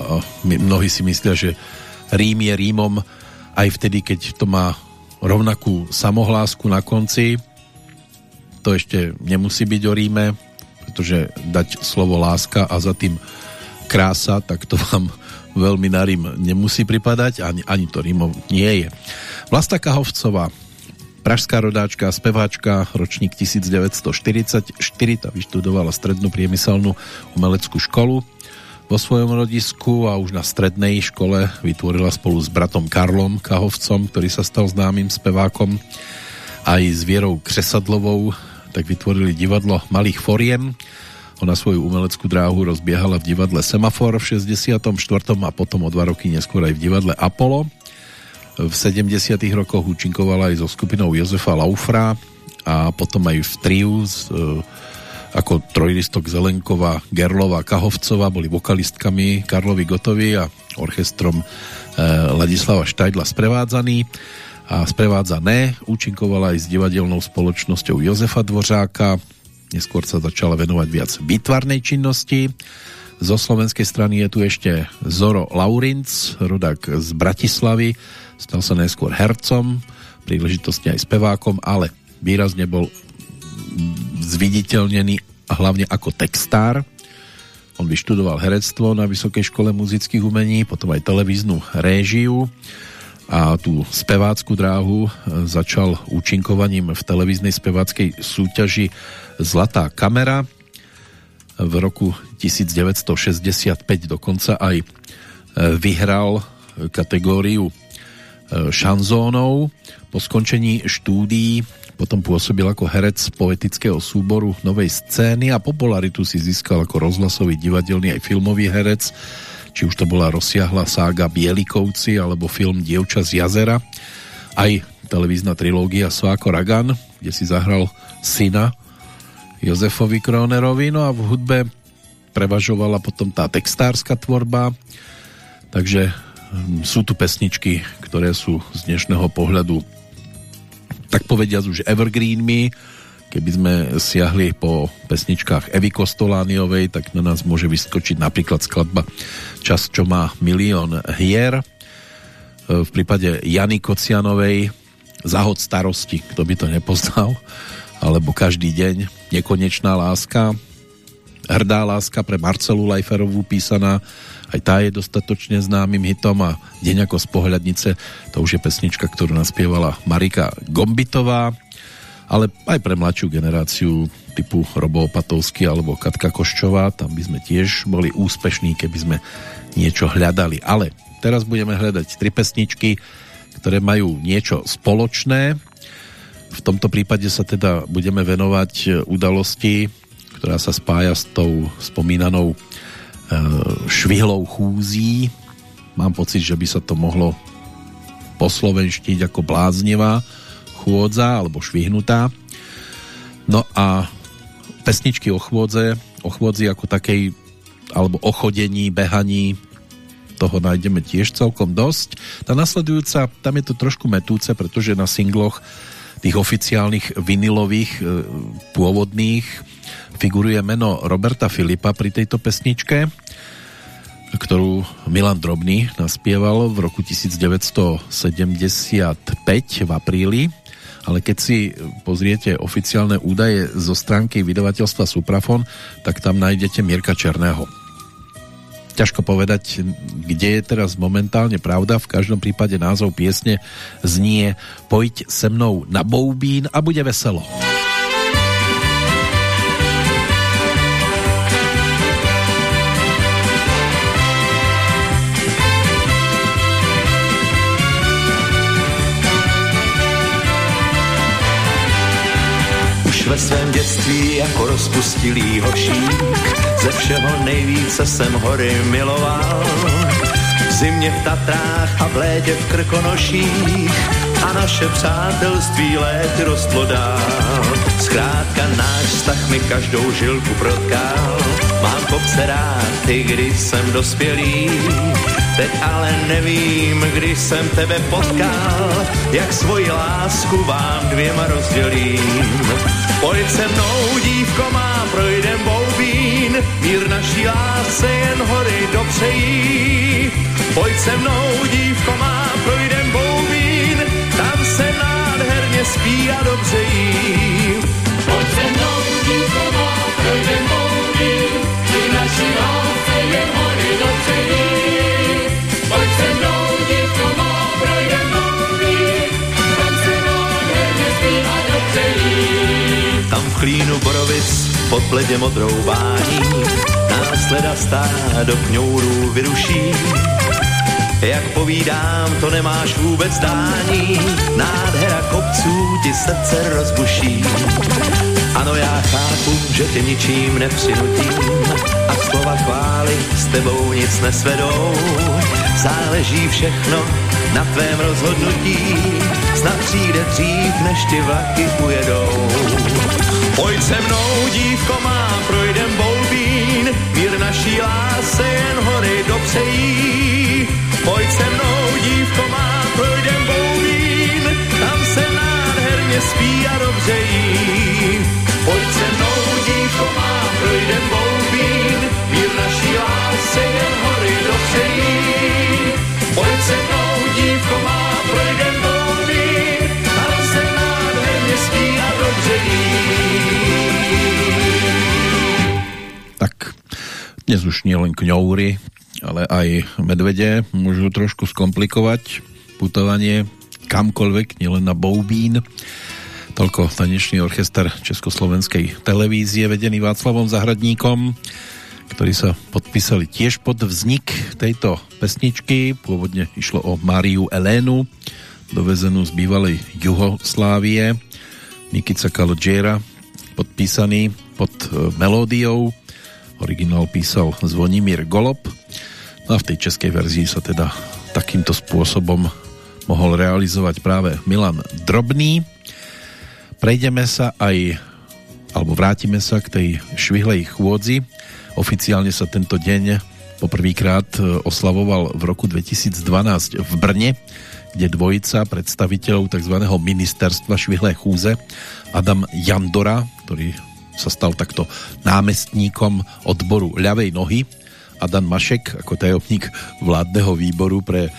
mnohí si myslia, že rím je rímom aj vtedy, keď to má rovnakú samohlásku na konci. To ešte nemusí byť o ríme, pretože dať slovo láska a za tým krása, tak to vám veľmi na rím nemusí pripadať, ani, ani to rímom nie je. Vlasta Kahovcová pražská rodáčka, speváčka, ročník 1944, tá vyštudovala strednú priemyselnú umeleckú školu vo svojom rodisku a už na strednej škole vytvorila spolu s bratom Karlom Kahovcom, ktorý sa stal známym spevákom, aj s Vierou Křesadlovou, tak vytvorili divadlo Malých foriem. Ona svoju umeleckú dráhu rozbiehala v divadle Semafor v 64. a potom o dva roky neskôr aj v divadle Apollo v 70. rokoch účinkovala aj so skupinou Jozefa Laufra a potom aj v triu z, e, ako trojlistok Zelenková, Gerlova, Kahovcová boli vokalistkami Karlovi Gotovi a orchestrom e, Ladislava Štajdla sprevádzaný a sprevádzané účinkovala aj s divadelnou spoločnosťou Jozefa Dvořáka neskôr sa začala venovať viac výtvarnej činnosti. Zo slovenskej strany je tu ešte Zoro Laurinc, rodak z Bratislavy. Stal sa najskôr hercom, príležitostne aj spevákom, ale výrazne bol zviditeľnený hlavne ako textár. On vyštudoval herectvo na Vysokej škole muzických umení, potom aj televíznu réžiu a tú spevácku dráhu e, začal účinkovaním v televíznej speváckej súťaži Zlatá kamera. V roku 1965 dokonca aj e, vyhral kategóriu E, šanzónov. Po skončení štúdií potom pôsobil ako herec poetického súboru Novej scény a popularitu si získal ako rozhlasový, divadelný aj filmový herec, či už to bola rozsiahla sága Bielikovci alebo film Dievča z jazera, aj televízna trilógia Sváko Ragan, kde si zahral syna Jozefovi Kronerovi, no a v hudbe prevažovala potom tá textárska tvorba, takže hm, sú tu pesničky, ktoré sú z dnešného pohľadu tak povediať už evergreenmi. Keby sme siahli po pesničkách Evy Kostolániovej, tak na nás môže vyskočiť napríklad skladba Čas, čo má milión hier. V prípade Jany Kocianovej Zahod starosti, kto by to nepoznal, alebo Každý deň, Nekonečná láska, Hrdá láska pre Marcelu Lajferovú písaná aj tá je dostatočne známym hitom a Deň ako z pohľadnice, to už je pesnička, ktorú naspievala Marika Gombitová, ale aj pre mladšiu generáciu typu Robo Opatovský alebo Katka Koščová, tam by sme tiež boli úspešní, keby sme niečo hľadali. Ale teraz budeme hľadať tri pesničky, ktoré majú niečo spoločné. V tomto prípade sa teda budeme venovať udalosti, ktorá sa spája s tou spomínanou Eh, švihlou chúzí. Mám pocit, že by sa to mohlo poslovenštiť ako bláznivá chôdza alebo švihnutá. No a pesničky o chôdze, o chôdzi ako takej alebo o chodení, behaní toho nájdeme tiež celkom dosť. Tá nasledujúca, tam je to trošku metúce, pretože na singloch tých oficiálnych vinilových e, pôvodných figuruje meno Roberta Filipa pri tejto pesničke, ktorú Milan Drobný naspieval v roku 1975 v apríli ale keď si pozriete oficiálne údaje zo stránky vydavateľstva Suprafon, tak tam nájdete Mirka Černého ťažko povedať, kde je teraz momentálne pravda. V každom prípade názov piesne znie Pojď se mnou na Boubín a bude veselo. Už ve svém dětství jako rozpustilý hošík ze všeho nejvíce jsem hory miloval. V zimě v Tatrách a v létě v Krkonoších a naše přátelství léty rostlo dál. Zkrátka náš vztah mi každou žilku protkal. Mám kopce rád, i když jsem dospělý. Teď ale nevím, kdy jsem tebe potkal, jak svoji lásku vám dvěma rozdělím. Pojď se mnou, dívko má, projdem Boubín, mír naší lásce jen hory dopřejí. Pojď se mnou, dívko má, projdem Boubín, tam se nádherně spí a dobře jí. Pojď se mnou, dívko má, projdem Boubín, mír naší lásce klínu borovic pod pledě modrou bání následa stádo kňourů vyruší. Jak povídám, to nemáš vůbec dání, nádhera kopců ti srdce rozbuší. Ano, já chápu, že tě ničím nepřinutím a slova chvály s tebou nic nesvedou. Záleží všechno na tvém rozhodnutí, snad přijde dřív, než ti vlaky ujedou. Pojď se mnou, dívko má, projdem Boubín, mír naší lásce jen hory dopřejí. Pojď se mnou, dívko má, projdem Boubín, tam se nádherně spí a dobře jí. Pojď se mnou, dívko má, projdem Boubín, mír naší lásce jen hory dopřejí. Pojď se mnou, dívko má, dnes už nie len kňoury, ale aj medvede môžu trošku skomplikovať putovanie kamkoľvek, nielen na Boubín. Toľko tanečný orchester Československej televízie vedený Václavom Zahradníkom, ktorí sa podpísali tiež pod vznik tejto pesničky. Pôvodne išlo o Mariu Elénu, dovezenú z bývalej Juhoslávie. Nikica Kalodžera, podpísaný pod e, melódiou. Originál písal Zvonimír Golob. No a v tej českej verzii sa teda takýmto spôsobom mohol realizovať práve Milan Drobný. Prejdeme sa aj, alebo vrátime sa k tej švihlej chôdzi. Oficiálne sa tento deň poprvýkrát e, oslavoval v roku 2012 v Brne, kde dvojica predstaviteľov tzv. ministerstva švihlé chúze Adam Jandora, ktorý sa stal takto námestníkom odboru ľavej nohy. A Dan Mašek ako tajomník vládneho výboru pre e,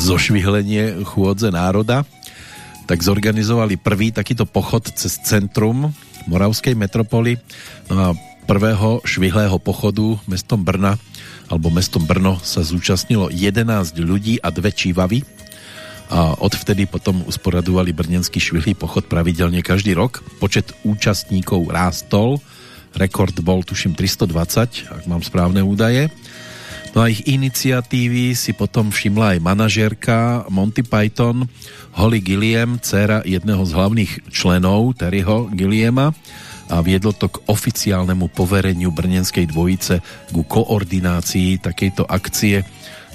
zošvihlenie chôdze národa tak zorganizovali prvý takýto pochod cez centrum Moravskej metropoly no a prvého švihlého pochodu mestom Brna alebo mestom Brno sa zúčastnilo 11 ľudí a dve čívavy a odvtedy potom usporadovali brnenský švihlý pochod pravidelne každý rok. Počet účastníkov rástol, rekord bol tuším 320, ak mám správne údaje. No a ich iniciatívy si potom všimla aj manažérka Monty Python Holly Gilliam, dcera jedného z hlavných členov Terryho Gilliama a viedlo to k oficiálnemu povereniu brnenskej dvojice ku koordinácii takejto akcie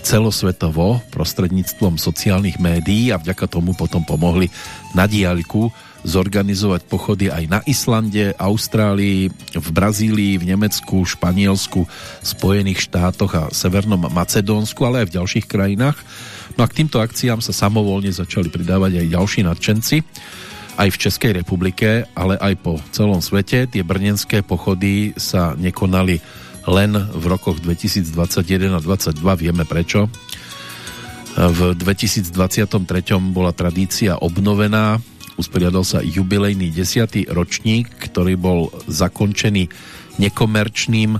celosvetovo prostredníctvom sociálnych médií a vďaka tomu potom pomohli na diaľku zorganizovať pochody aj na Islande, Austrálii, v Brazílii, v Nemecku, Španielsku, Spojených štátoch a Severnom Macedónsku, ale aj v ďalších krajinách. No a k týmto akciám sa samovolne začali pridávať aj ďalší nadšenci, aj v Českej republike, ale aj po celom svete. Tie brnenské pochody sa nekonali len v rokoch 2021 a 2022, vieme prečo. V 2023 bola tradícia obnovená, usporiadal sa jubilejný 10. ročník, ktorý bol zakončený nekomerčným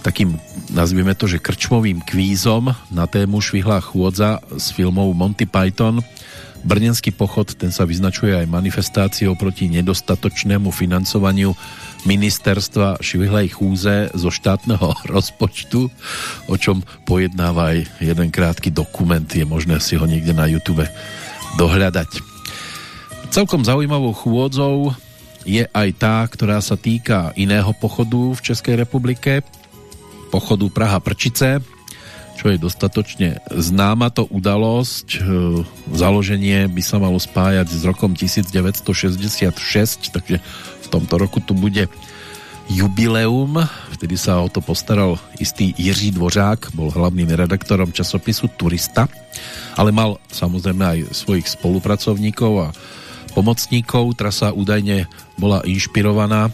takým, nazvime to, že krčmovým kvízom na tému Švihlá chôdza s filmov Monty Python. Brnenský pochod, ten sa vyznačuje aj manifestáciou proti nedostatočnému financovaniu ministerstva Švihlej chúze zo štátneho rozpočtu, o čom pojednáva aj jeden krátky dokument, je možné si ho niekde na YouTube dohľadať. Celkom zaujímavou chôdzou je aj tá, ktorá sa týka iného pochodu v Českej republike, pochodu Praha Prčice, čo je dostatočne známa to udalosť. E, založenie by sa malo spájať s rokom 1966, takže v tomto roku tu bude jubileum, vtedy sa o to postaral istý Jiří Dvořák, bol hlavným redaktorom časopisu Turista, ale mal samozrejme aj svojich spolupracovníkov a pomocníkov. Trasa údajne bola inšpirovaná e,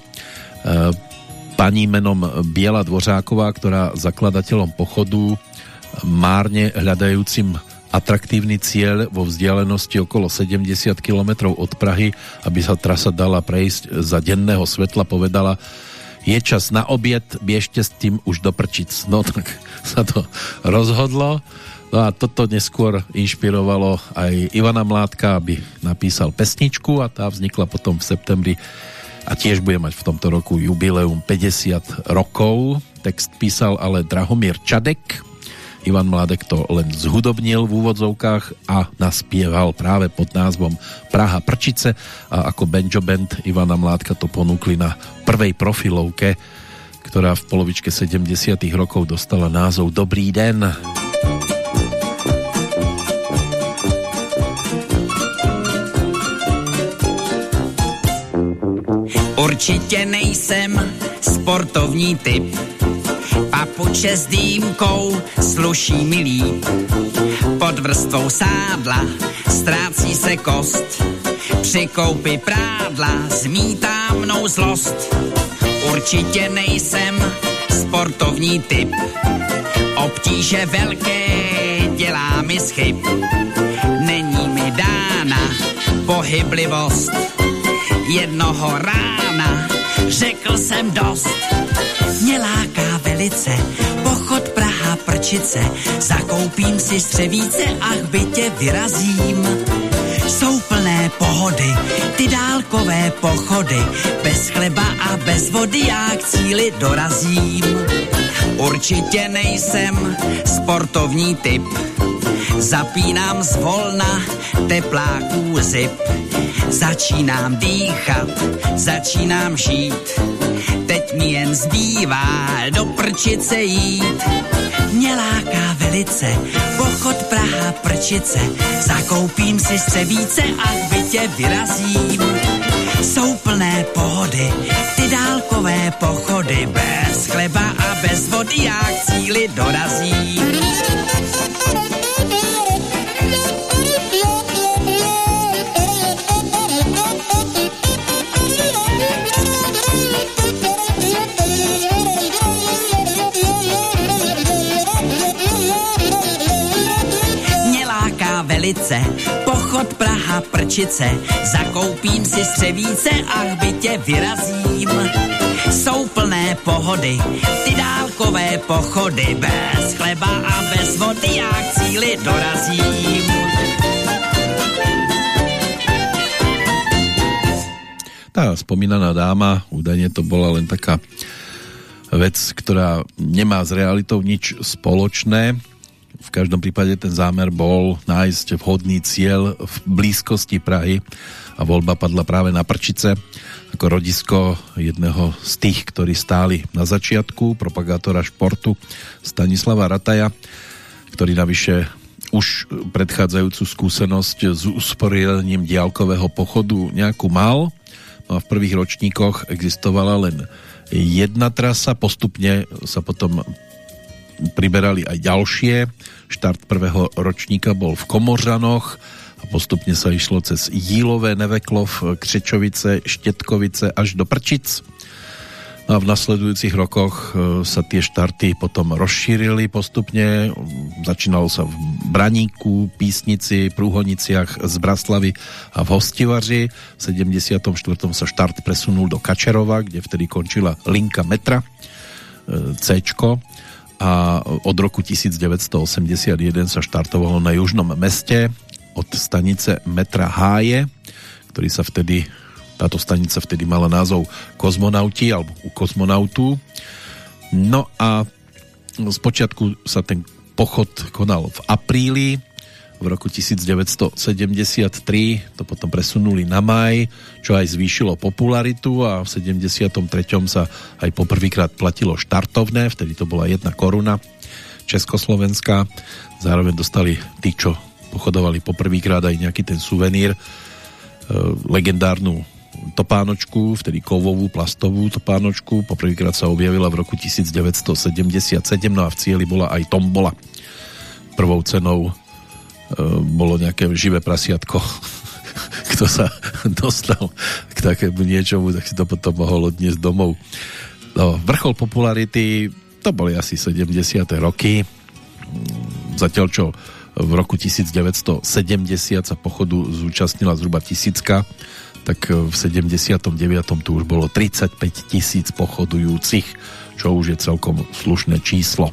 pani menom Biela Dvořáková, ktorá zakladateľom pochodu márne hľadajúcim atraktívny cieľ vo vzdialenosti okolo 70 km od Prahy, aby sa trasa dala prejsť za denného svetla, povedala, je čas na obed, biežte s tým už do Prčic. No tak sa to rozhodlo. No a toto neskôr inšpirovalo aj Ivana Mládka, aby napísal pesničku a tá vznikla potom v septembri a tiež bude mať v tomto roku jubileum 50 rokov. Text písal ale Drahomír Čadek, Ivan Mladek to len zhudobnil v úvodzovkách a naspieval práve pod názvom Praha Prčice a ako Benjo Band Ivana Mládka to ponúkli na prvej profilovke, ktorá v polovičke 70 rokov dostala názov Dobrý den. Určitě nejsem sportovní typ Papuče s dýmkou sluší mi líp. Pod vrstvou sádla ztrácí se kost. Při koupi prádla zmítá mnou zlost. Určitě nejsem sportovní typ. Obtíže velké dělá mi schyb. Není mi dána pohyblivost. Jednoho rána řekl jsem dost. Mě láká velice pochod Praha Prčice. Zakoupím si střevíce a k bytě vyrazím. Jsou plné pohody, ty dálkové pochody. Bez chleba a bez vody já k cíli dorazím. Určitě nejsem sportovní typ. Zapínám zvolna tepláků zip. Začínám dýchat, začínám žít. Mi jen zbývá do prčice jít. Mě láká velice pochod Praha Prčice. Zakoupím si střevíce a k bytě vyrazím. Jsou plné pohody, ty dálkové pochody. Bez chleba a bez vody já k cíli dorazím. Velice pochod Praha Prčice. Zakoupím si střevíce a k bytě vyrazím. Jsou plné pohody, ty dálkové pochody. Bez chleba a bez vody já k cíli dorazím. Tá spomínaná dáma, údajne to bola len taká vec, ktorá nemá s realitou nič spoločné. V každom prípade ten zámer bol nájsť vhodný cieľ v blízkosti Prahy a voľba padla práve na Prčice ako rodisko jedného z tých, ktorí stáli na začiatku, propagátora športu Stanislava Rataja, ktorý navyše už predchádzajúcu skúsenosť s usporiadaním diálkového pochodu nejakú mal. No a v prvých ročníkoch existovala len jedna trasa, postupne sa potom priberali aj ďalšie. Štart prvého ročníka bol v Komořanoch a postupne sa išlo cez Jílové, Neveklov, Křečovice, Štetkovice až do Prčic. A v nasledujúcich rokoch e, sa tie štarty potom rozšírili postupne. Začínalo sa v Braníku, Písnici, Prúhoniciach, z Braslavy a v Hostivaři. V 74. sa štart presunul do Kačerova, kde vtedy končila linka metra e, C a od roku 1981 sa štartovalo na južnom meste od stanice metra Háje, ktorý sa vtedy, táto stanica vtedy mala názov Kozmonauti alebo u kozmonautu. No a z počiatku sa ten pochod konal v apríli v roku 1973 to potom presunuli na maj, čo aj zvýšilo popularitu a v 73. sa aj poprvýkrát platilo štartovné, vtedy to bola jedna koruna Československá. Zároveň dostali tí, čo pochodovali poprvýkrát aj nejaký ten suvenír, e, legendárnu topánočku, vtedy kovovú, plastovú topánočku. Poprvýkrát sa objavila v roku 1977, no a v cieli bola aj tombola. Prvou cenou bolo nejaké živé prasiatko. Kto sa dostal k takému niečomu, tak si to potom mohol odniesť domov. No, vrchol popularity, to boli asi 70. roky. Zatiaľ, čo v roku 1970 sa pochodu zúčastnila zhruba tisícka, tak v 79. tu už bolo 35 tisíc pochodujúcich, čo už je celkom slušné číslo.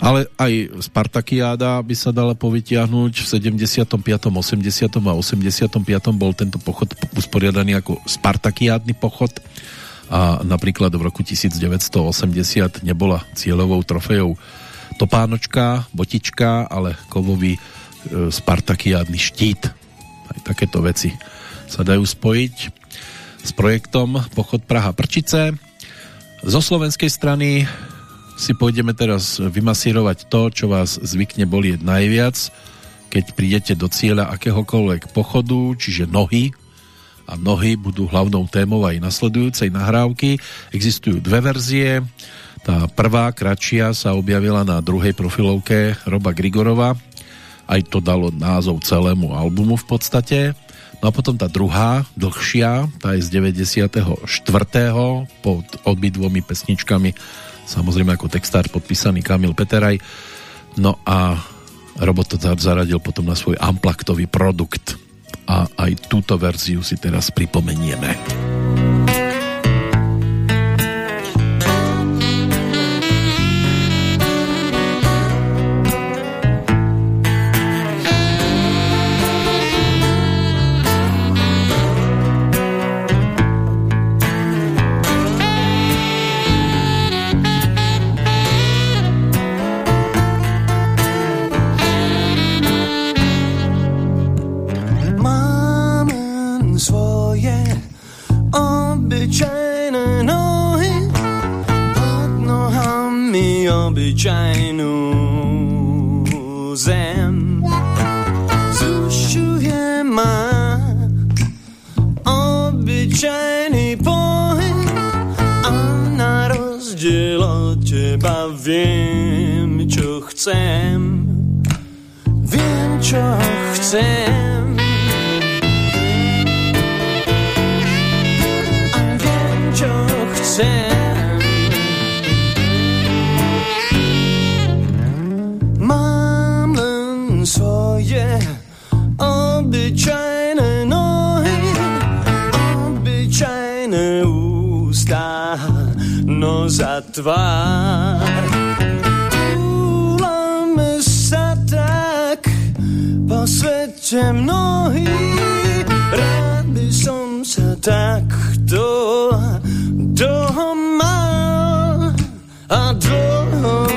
Ale aj Spartakiáda by sa dala povytiahnuť. V 75., 80. a 85. bol tento pochod usporiadaný ako Spartakiádny pochod a napríklad v roku 1980 nebola cieľovou trofejou topánočka, botička, ale kovový e, spartakiádny štít. Aj takéto veci sa dajú spojiť s projektom Pochod Praha Prčice. Zo slovenskej strany si pôjdeme teraz vymasírovať to, čo vás zvykne bolieť najviac, keď prídete do cieľa akéhokoľvek pochodu, čiže nohy, a nohy budú hlavnou témou aj nasledujúcej nahrávky. Existujú dve verzie. Tá prvá, kratšia, sa objavila na druhej profilovke Roba Grigorova. Aj to dalo názov celému albumu v podstate. No a potom tá druhá, dlhšia, tá je z 94. pod obidvomi pesničkami, samozrejme ako textár podpísaný Kamil Peteraj. No a Robot to zaradil potom na svoj amplaktový produkt. A aj túto verziu si teraz pripomenieme. Obyčajnú zem. Zušuje ma obyčajný pohyb a na rozdiel od teba viem, čo chcem. Viem, čo chcem. A. za tvár. Túlame sa tak po svete mnohý, rád by som sa takto dlho a dlho.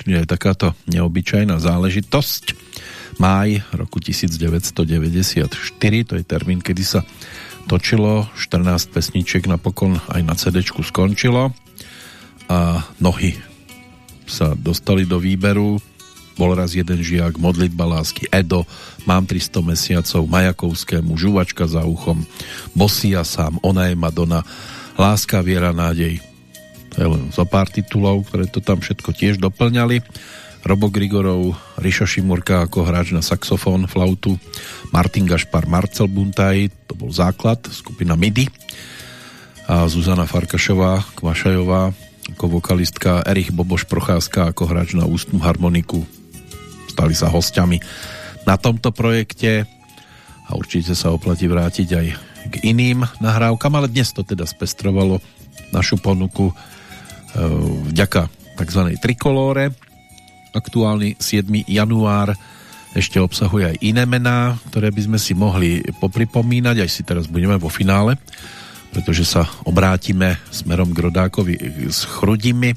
Vzniknúť aj takáto neobyčajná záležitosť. Máj roku 1994, to je termín, kedy sa točilo, 14 pesniček napokon aj na CD skončilo a nohy sa dostali do výberu. Bol raz jeden žiak, modlitba lásky, Edo, mám 300 mesiacov, Majakovskému, žuvačka za uchom, Bosia sám, ona je Madonna, láska, viera, nádej. To je len zo pár titulov, ktoré to tam všetko tiež doplňali. Robo Grigorov, Rišo Šimurka ako hráč na saxofón, flautu, Martin Gašpar, Marcel Buntaj, to bol základ, skupina MIDI a Zuzana Farkašová, Kvašajová ako vokalistka, Erich Boboš Procházka ako hráč na ústnu harmoniku. Stali sa hostiami na tomto projekte a určite sa oplatí vrátiť aj k iným nahrávkam, ale dnes to teda spestrovalo našu ponuku vďaka tzv. trikolóre. Aktuálny 7. január ešte obsahuje aj iné mená, ktoré by sme si mohli popripomínať, aj si teraz budeme vo finále, pretože sa obrátime smerom k Rodákovi s Chrudimi.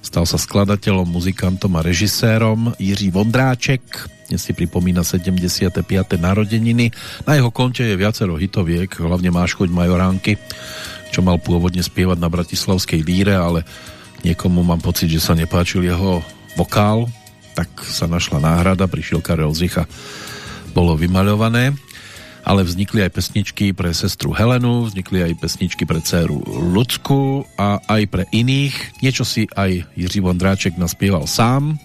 Stal sa skladateľom, muzikantom a režisérom Jiří Vondráček. Dnes si pripomína 75. narodeniny. Na jeho konte je viacero hitoviek, hlavne Máš choď majoránky, čo mal pôvodne spievať na Bratislavskej líre, ale niekomu mám pocit, že sa nepáčil jeho vokál, tak sa našla náhrada, prišiel Karel Zicha, bolo vymaľované. ale vznikli aj pesničky pre sestru Helenu, vznikli aj pesničky pre dceru Lucku a aj pre iných. Niečo si aj Jiří Vondráček naspieval sám.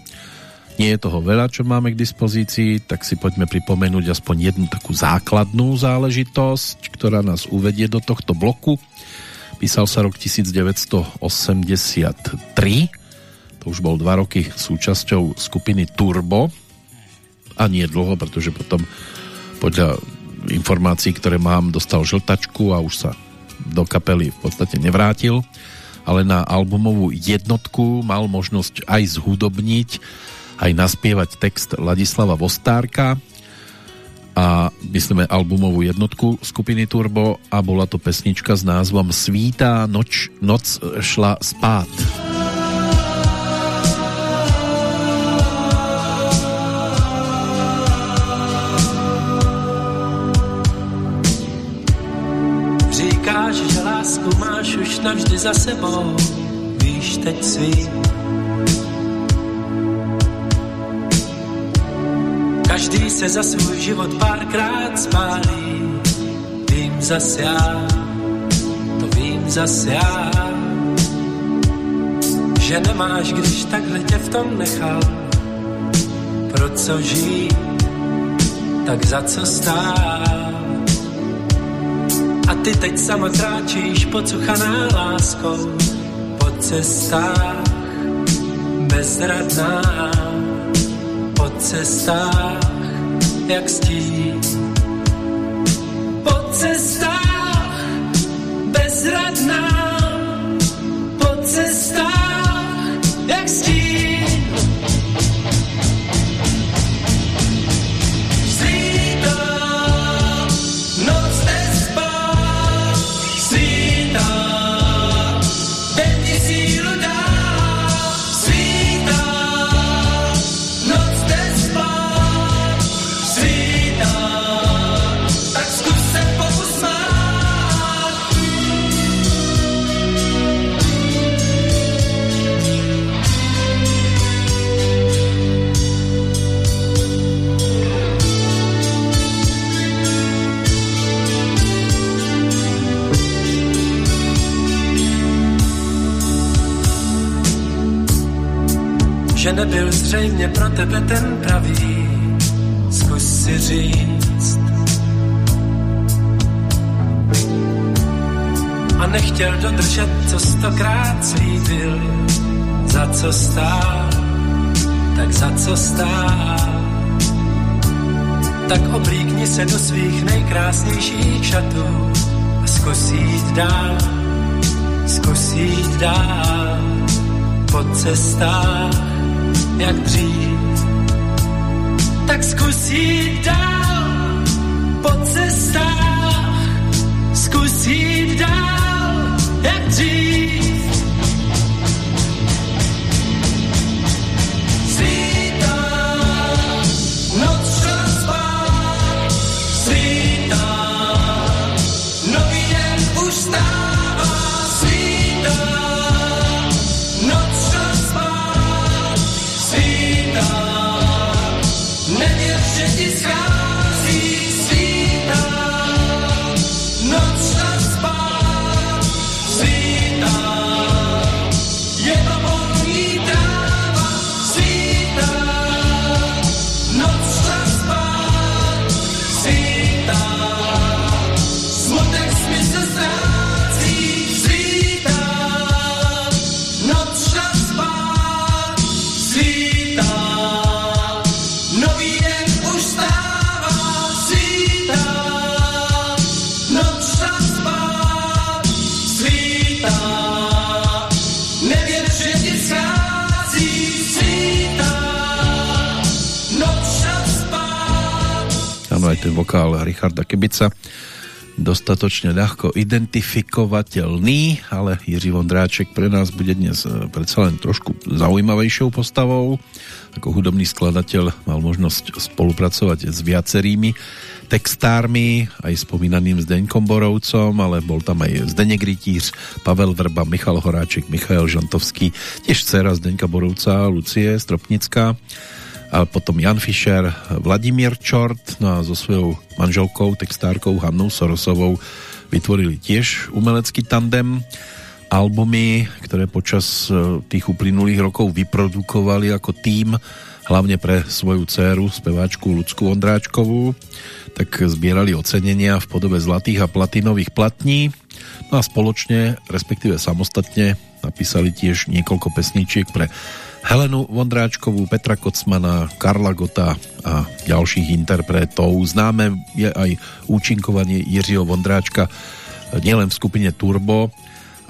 Nie je toho veľa, čo máme k dispozícii, tak si poďme pripomenúť aspoň jednu takú základnú záležitosť, ktorá nás uvedie do tohto bloku. Písal sa rok 1983, to už bol dva roky súčasťou skupiny Turbo. A nie dlho, pretože potom podľa informácií, ktoré mám, dostal žltačku a už sa do kapely v podstate nevrátil, ale na albumovú jednotku mal možnosť aj zhudobniť, aj naspievať text Ladislava Vostárka a myslíme albumovú jednotku skupiny Turbo a bola to pesnička s názvom Svítá noč, noc šla spát. Říkáš, že lásku máš už navždy za sebou, víš teď svý. Každý se za svůj život párkrát spálí, vím zas já, to vím zas já. Že nemáš, když takhle tě v tom nechal, pro co žít, tak za co stát. A ty teď sama kráčíš pocuchaná láskou po cestách bezradná po cestách jak stín. Po cestách nebyl zřejmě pro tebe ten pravý, zkus si říct. A nechtěl dodržet, co stokrát slíbil, za co stál, tak za co stál. Tak oblíkni se do svých nejkrásnějších šatů a zkus jít dál, zkus jít dál po cestách, jak dřív. Tak zkus jít dál po cestách, dostatočne ľahko identifikovateľný, ale Jiří Vondráček pre nás bude dnes e, predsa len trošku zaujímavejšou postavou. Ako hudobný skladateľ mal možnosť spolupracovať s viacerými textármi, aj spomínaným Zdeňkom Borovcom, ale bol tam aj Zdeněk Rytíř, Pavel Vrba, Michal Horáček, Michael Žantovský, tiež dcera Zdeňka Borovca, Lucie Stropnická a potom Jan Fischer, Vladimír Čort, no a so svojou manželkou, textárkou Hannou Sorosovou vytvorili tiež umelecký tandem. Albumy, ktoré počas e, tých uplynulých rokov vyprodukovali ako tým, hlavne pre svoju dceru, speváčku Ľudskú Ondráčkovú, tak zbierali ocenenia v podobe zlatých a platinových platní. No a spoločne, respektíve samostatne, napísali tiež niekoľko pesničiek pre Helenu Vondráčkovú, Petra Kocmana, Karla Gota a ďalších interpretov. Známe je aj účinkovanie Jiřího Vondráčka nielen v skupine Turbo,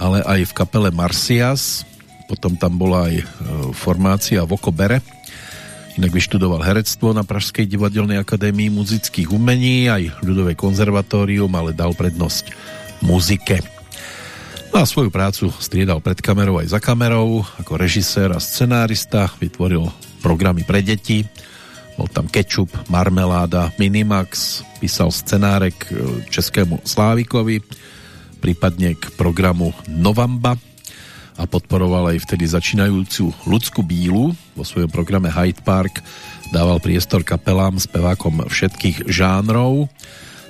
ale aj v kapele Marcias. Potom tam bola aj e, formácia Voko Bere. Inak vyštudoval herectvo na Pražskej divadelnej akadémii muzických umení, aj ľudové konzervatórium, ale dal prednosť muzike. No a svoju prácu striedal pred kamerou aj za kamerou, ako režisér a scenárista, vytvoril programy pre deti, bol tam Ketchup, Marmeláda, Minimax, písal scenárek e, českému Slávikovi, prípadne k programu Novamba. A podporoval aj vtedy začínajúcu Ľudsku Bílu. Vo svojom programe Hyde Park dával priestor kapelám, spevákom všetkých žánrov.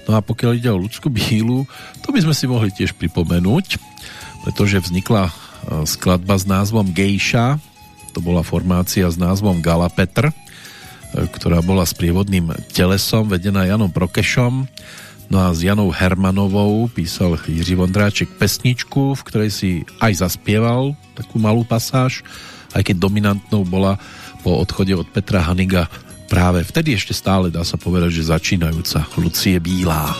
No a pokiaľ ide o Ľudsku Bílu, to by sme si mohli tiež pripomenúť, pretože vznikla e, skladba s názvom Gejša, to bola formácia s názvom Gala Petr, e, ktorá bola s prievodným telesom vedená Janom Prokešom No a s Janou Hermanovou písal Jiří Vondráček pesničku, v ktorej si aj zaspieval takú malú pasáž, aj keď dominantnou bola po odchode od Petra Haniga práve vtedy ešte stále dá sa povedať, že začínajúca Lucie Bílá.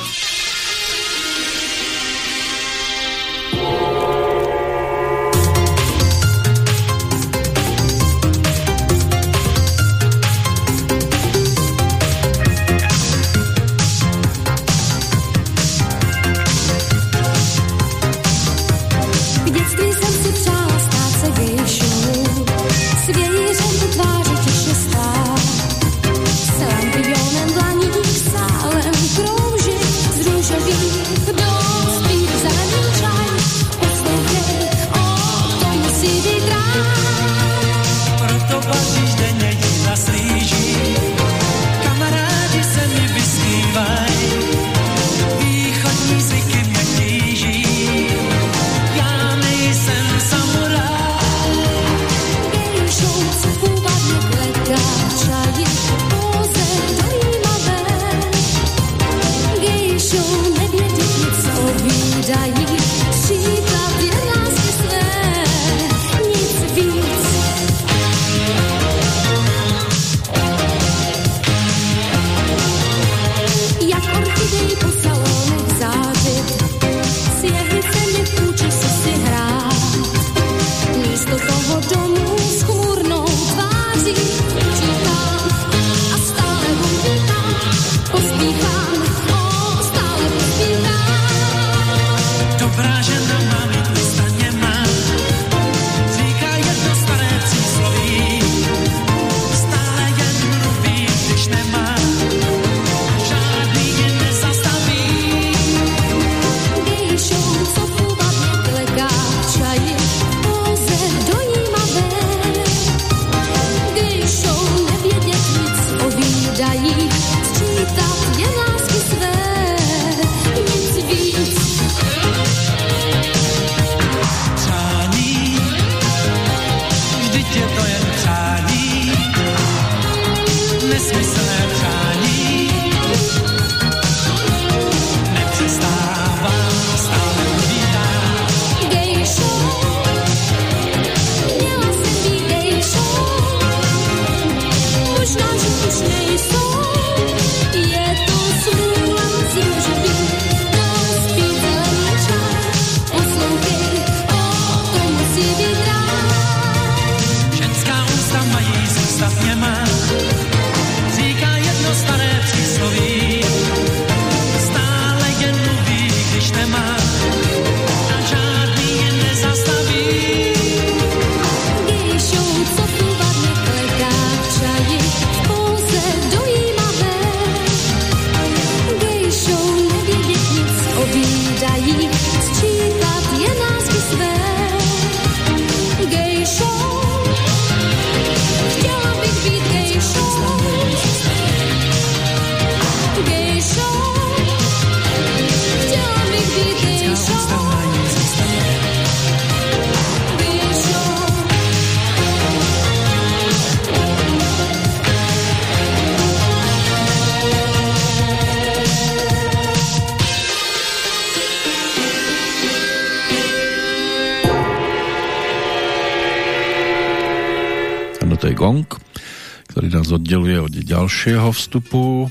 Oddeluje od ďalšieho vstupu.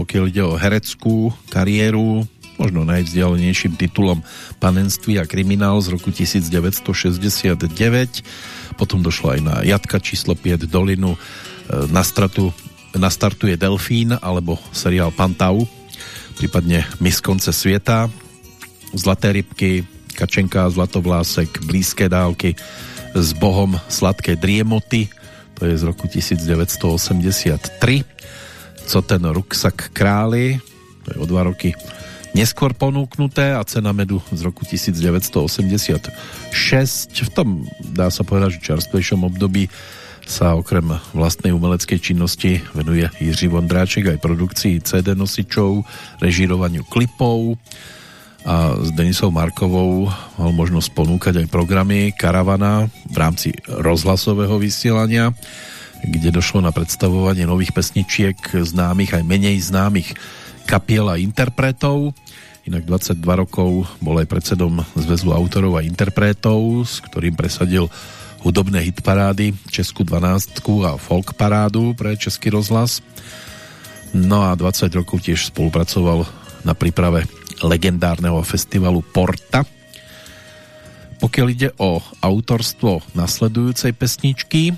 Pokiaľ ide o hereckú kariéru, možno najvzdialenejším titulom Panenství a kriminál z roku 1969. Potom došlo aj na Jatka číslo 5 Dolinu, e, na, stratu, na startuje Delfín alebo seriál Pantau, prípadne Miss konce sveta, Zlaté rybky, Kačenka, Zlatovlásek, Blízké dálky, s Bohom sladké driemoty, to je z roku 1983. Co ten ruksak králi, to je o dva roky neskôr ponúknuté a cena medu z roku 1986. V tom, dá sa povedať, že čerstvejšom období sa okrem vlastnej umeleckej činnosti venuje Jiří Vondráček aj produkcii CD nosičov, režírovaniu klipov a s Denisou Markovou mal možnosť ponúkať aj programy Karavana v rámci rozhlasového vysielania, kde došlo na predstavovanie nových pesničiek známych aj menej známych kapiel a interpretov. Inak 22 rokov bol aj predsedom Zväzu autorov a interpretov, s ktorým presadil hudobné hitparády, Česku 12 a folk parádu pre Český rozhlas. No a 20 rokov tiež spolupracoval na príprave legendárneho festivalu Porta. Pokiaľ ide o autorstvo nasledujúcej pesničky,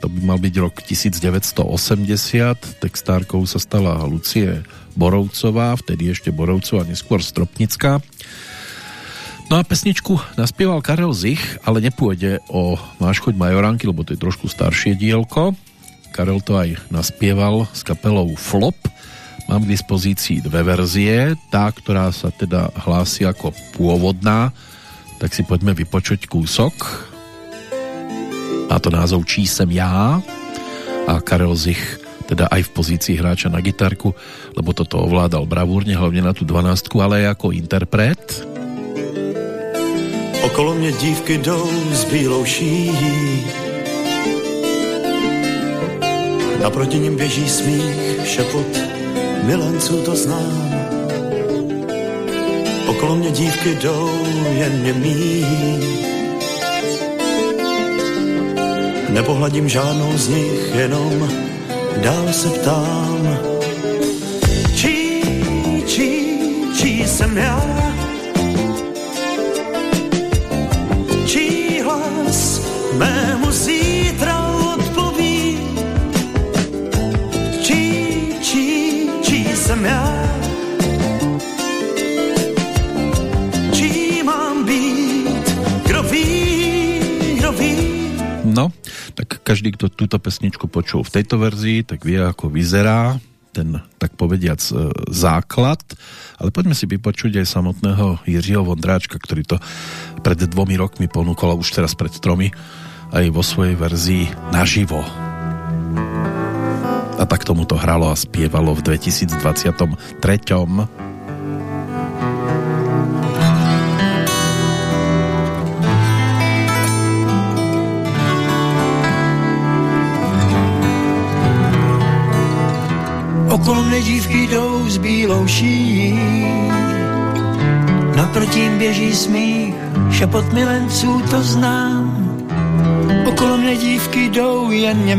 to by mal byť rok 1980, textárkou sa stala Lucie Borovcová, vtedy ešte Borovcová, neskôr Stropnická. No a pesničku naspieval Karel Zich, ale nepôjde o Máš choď Majoránky, lebo to je trošku staršie dielko. Karel to aj naspieval s kapelou Flop, Mám k dispozícii dve verzie. Tá, ktorá sa teda hlási ako pôvodná, tak si poďme vypočuť kúsok. Má to názov Čí sem já a Karel Zich teda aj v pozícii hráča na gitarku, lebo toto ovládal bravúrne, hlavne na tú 12, ale aj ako interpret. Okolo mě dívky jdou s bílou šíjí. Naproti ním běží smích, šepot milenců to znám. Okolo mě dívky jdou, jen mě míjí. Nepohladím žádnou z nich, jenom dál se ptám. Čí, čí, čí jsem já? Čí hlas mému zítra tak každý, kto túto pesničku počul v tejto verzii, tak vie, ako vyzerá ten, tak povediac, e, základ. Ale poďme si vypočuť aj samotného Jiřího Vondráčka, ktorý to pred dvomi rokmi ponúkol, už teraz pred tromi, aj vo svojej verzii naživo. A tak tomu to hralo a spievalo v 2023. Okolo mne dívky jdou s bílou šíjí, naproti jim běží smích, šepot milenců to znám. Okolo mne dívky jdou jen mě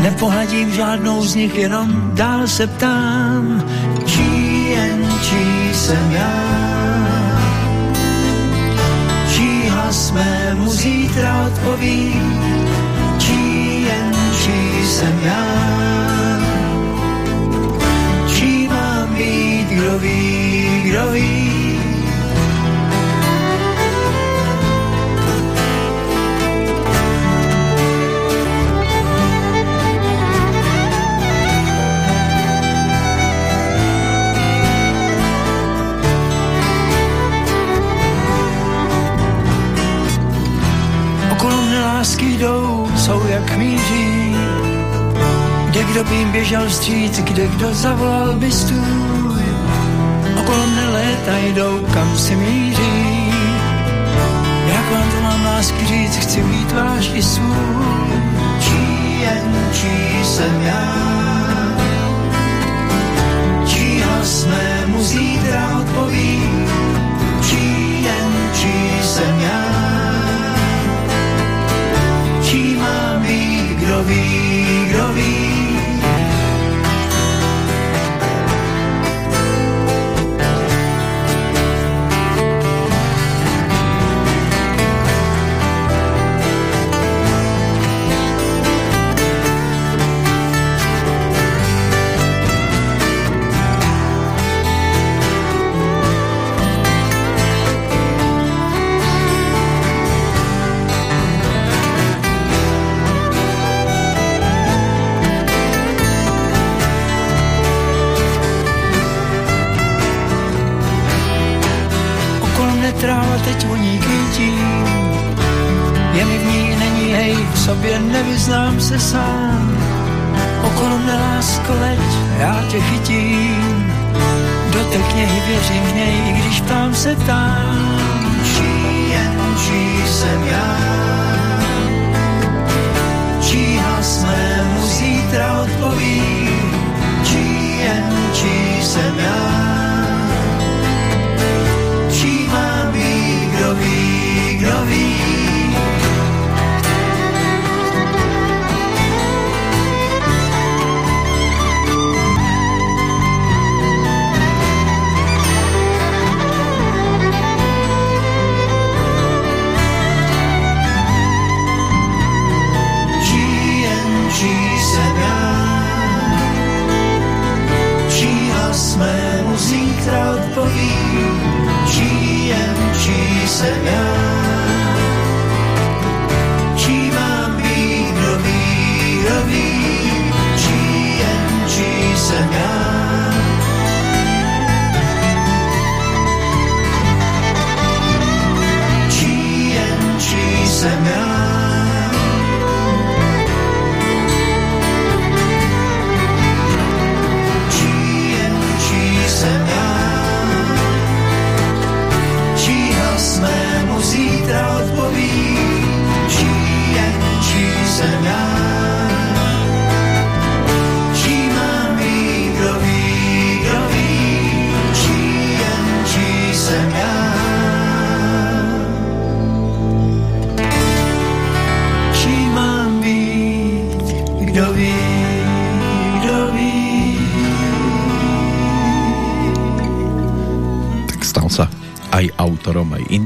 nepohladím žádnou z nich, jenom dál se ptám, čí jen čí jsem já. Čí hlas mému zítra odpoví, čí jen čí jsem já. Čí mám být, kdo ví, kdo ví. Lásky jdou, jsou jak míří, kde kdo by jim běžel vstříc, kde kdo zavolal by stůj. Okolo mne léta jdou, kam si míří. Jak vám to mám lásky říct, chci mít váš i svůj. Čí jen čí jsem já, čí hlas mému zítra odpoví, čí jen čí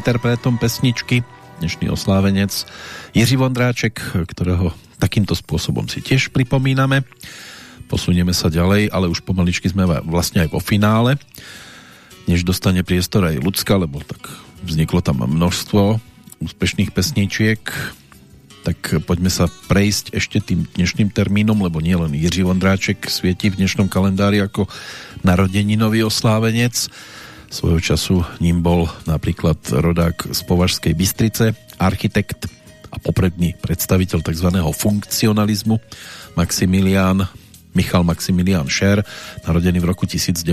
interpretom pesničky. Dnešný oslávenec Jiří Vondráček, ktorého takýmto spôsobom si tiež pripomíname. Posunieme sa ďalej, ale už pomaličky sme vlastne aj vo finále. Než dostane priestor aj ľudská, lebo tak vzniklo tam množstvo úspešných pesničiek, tak poďme sa prejsť ešte tým dnešným termínom, lebo nielen Jiří Vondráček svieti v dnešnom kalendári ako narodeninový oslávenec. Svojho času ním bol napríklad rodák z Považskej Bystrice, architekt a popredný predstaviteľ tzv. funkcionalizmu Maximilián Michal Maximilián Scher, narodený v roku 1902.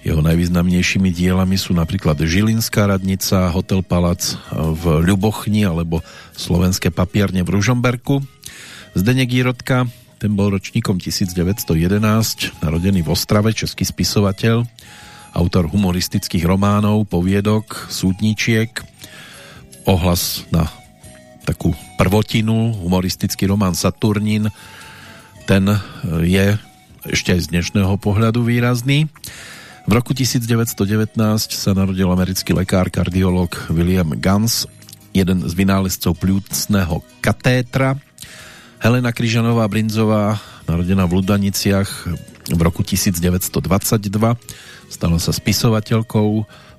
Jeho najvýznamnejšími dielami sú napríklad Žilinská radnica, Hotel Palac v Ľubochni alebo Slovenské papierne v Ružomberku. Zdeněk Jirotka, ten bol ročníkom 1911, narodený v Ostrave, český spisovateľ, autor humoristických románov, poviedok, súdničiek, ohlas na takú prvotinu, humoristický román Saturnín, ten je ešte aj z dnešného pohľadu výrazný. V roku 1919 sa narodil americký lekár, kardiolog William Gans, jeden z vynálezcov pľúcného katétra. Helena Kryžanová Brinzová, narodená v Ludaniciach v roku 1922, stala sa spisovateľkou,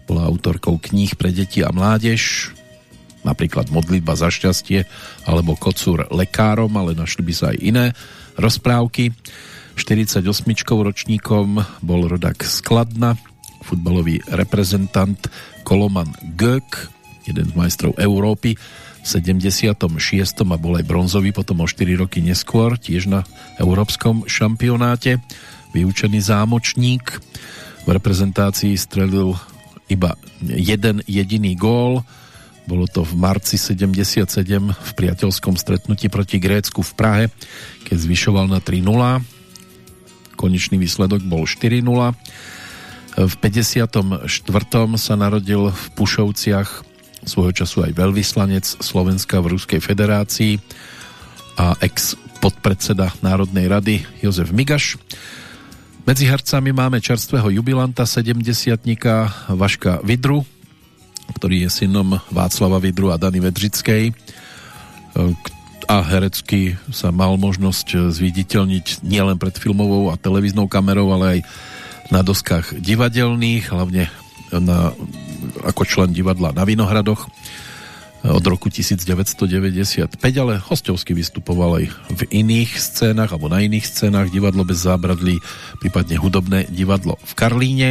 bola autorkou kníh pre deti a mládež, napríklad Modlitba za šťastie alebo Kocúr lekárom, ale našli by sa aj iné rozprávky. 48. ročníkom bol rodak Skladna, futbalový reprezentant Koloman Gök, jeden z majstrov Európy, 76. a bol aj bronzový potom o 4 roky neskôr, tiež na Európskom šampionáte. Vyučený zámočník v reprezentácii strelil iba jeden jediný gól. Bolo to v marci 77 v priateľskom stretnutí proti Grécku v Prahe, keď zvyšoval na 3-0. Konečný výsledok bol 4-0. V 54. sa narodil v Pušovciach svojho času aj veľvyslanec Slovenska v Ruskej federácii a ex podpredseda Národnej rady Jozef Migaš. Medzi hercami máme čerstvého jubilanta 70 Vaška Vidru, ktorý je synom Václava Vidru a Dany Vedřickej. A herecky sa mal možnosť zviditeľniť nielen pred filmovou a televíznou kamerou, ale aj na doskách divadelných, hlavne na, ako člen divadla na Vinohradoch od roku 1995, ale hostovsky vystupoval aj v iných scénach alebo na iných scénach divadlo bez zábradlí, prípadne hudobné divadlo v Karlíne.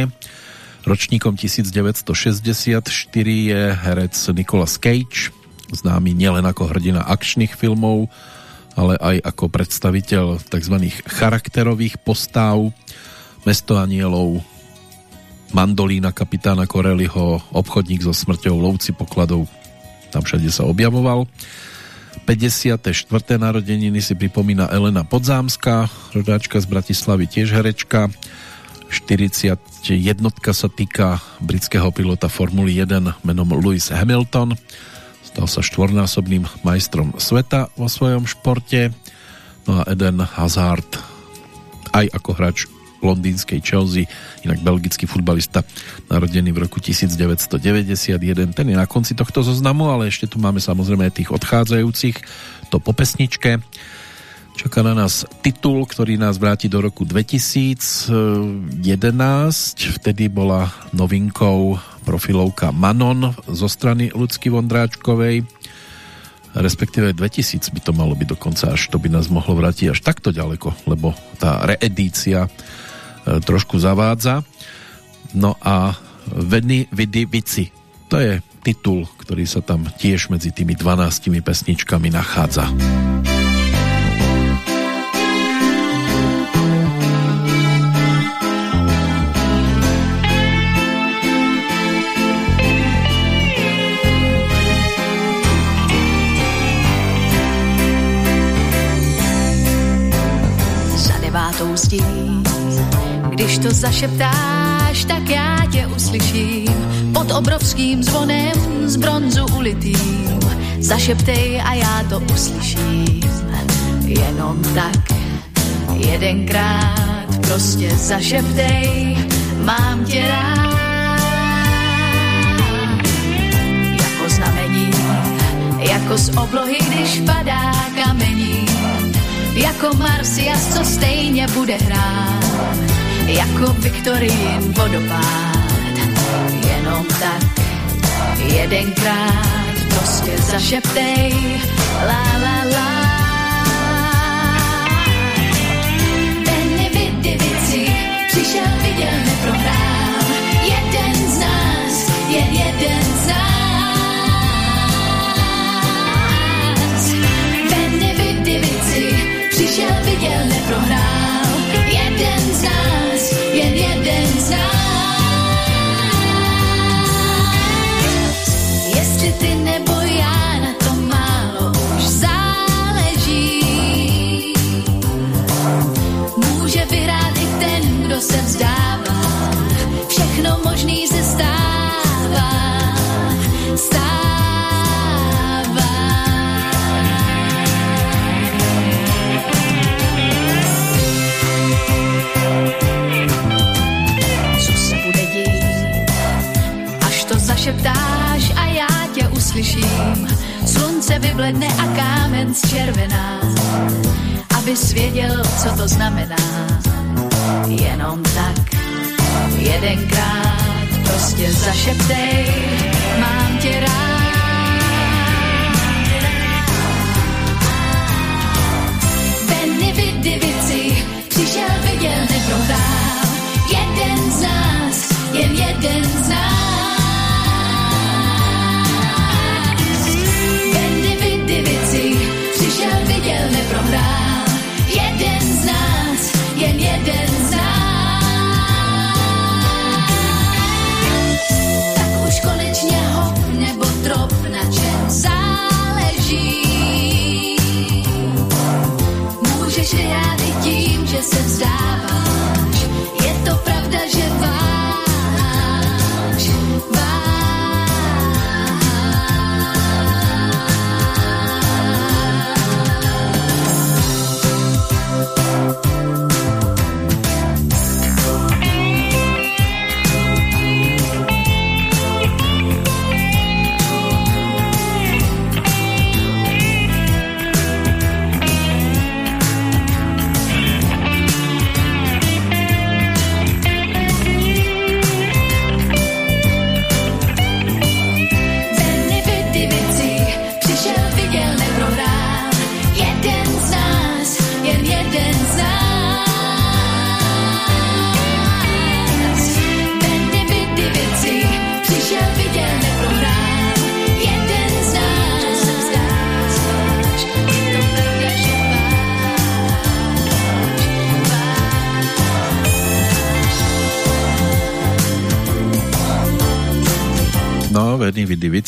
Ročníkom 1964 je herec Nicolas Cage, známy nielen ako hrdina akčných filmov, ale aj ako predstaviteľ tzv. charakterových postáv Mesto anielov, Mandolína kapitána Koreliho, obchodník so smrťou, lovci pokladov, tam všade sa objavoval. 54. narodeniny si pripomína Elena Podzámska, rodáčka z Bratislavy, tiež herečka. 41. sa týka britského pilota Formuly 1 menom Lewis Hamilton. Stal sa štvornásobným majstrom sveta vo svojom športe. No a Eden Hazard aj ako hráč londýnskej Chelsea, inak belgický futbalista, narodený v roku 1991. Ten je na konci tohto zoznamu, ale ešte tu máme samozrejme tých odchádzajúcich, to po pesničke. Čaká na nás titul, ktorý nás vráti do roku 2011. Vtedy bola novinkou profilovka Manon zo strany Ľudsky Vondráčkovej respektíve 2000 by to malo byť dokonca až to by nás mohlo vrátiť až takto ďaleko, lebo tá reedícia trošku zavádza. No a Veny, vidy, vici. To je titul, ktorý sa tam tiež medzi tými 12 pesničkami nachádza. Když to zašeptáš, tak já tě uslyším pod obrovským zvonem z bronzu ulitým. Zašeptej a já to uslyším. Jenom tak, jedenkrát prostě zašeptej, mám tě rád. Jako znamení, jako z oblohy, když padá kamení, jako Marsias, co stejně bude hrát jako Viktorín vodopád. Jenom tak, jedenkrát prostě zašeptej, la la la.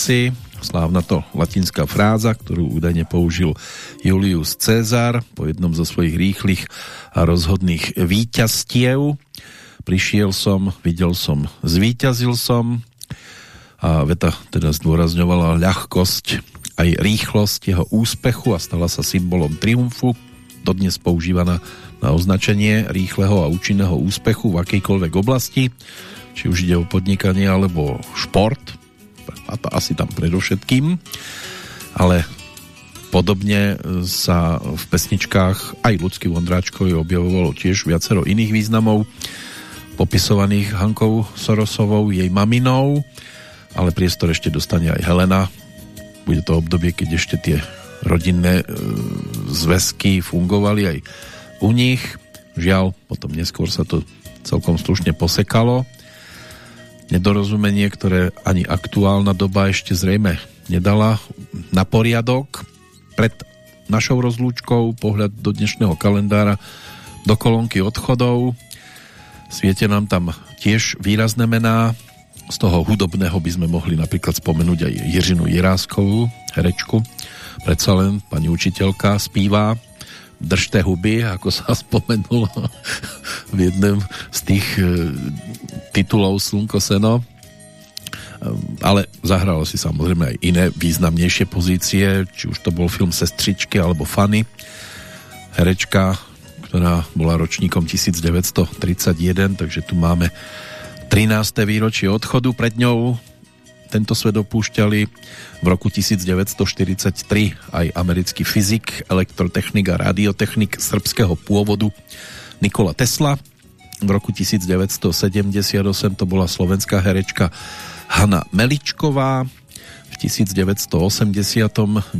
Vici, slávna to latinská fráza, ktorú údajne použil Julius Cezar po jednom zo svojich rýchlych a rozhodných víťazstiev. Prišiel som, videl som, zvíťazil som a veta teda zdôrazňovala ľahkosť aj rýchlosť jeho úspechu a stala sa symbolom triumfu, dodnes používaná na označenie rýchleho a účinného úspechu v akejkoľvek oblasti, či už ide o podnikanie alebo šport, a to asi tam predovšetkým, ale podobne sa v pesničkách aj ľudský Vondráčkovi objavovalo tiež viacero iných významov, popisovaných Hankou Sorosovou, jej maminou, ale priestor ešte dostane aj Helena. Bude to obdobie, keď ešte tie rodinné e, zväzky fungovali aj u nich. Žiaľ, potom neskôr sa to celkom slušne posekalo nedorozumenie, ktoré ani aktuálna doba ešte zrejme nedala na poriadok. Pred našou rozlúčkou pohľad do dnešného kalendára do kolónky odchodov. Sviete nám tam tiež výrazné mená. Z toho hudobného by sme mohli napríklad spomenúť aj Jiřinu Jiráskovú, herečku. Predsa len pani učiteľka spíva Držte huby, ako sa spomenulo v jednom z tých e, titulov Slnko Seno. E, ale zahralo si samozrejme aj iné významnejšie pozície, či už to bol film Sestřičky alebo Fanny. Herečka, ktorá bola ročníkom 1931, takže tu máme 13. výročie odchodu. Pred ňou tento svet opúšťali v roku 1943 aj americký fyzik, elektrotechnik a radiotechnik srbského pôvodu Nikola Tesla. V roku 1978 to bola slovenská herečka Hanna Meličková. V 1989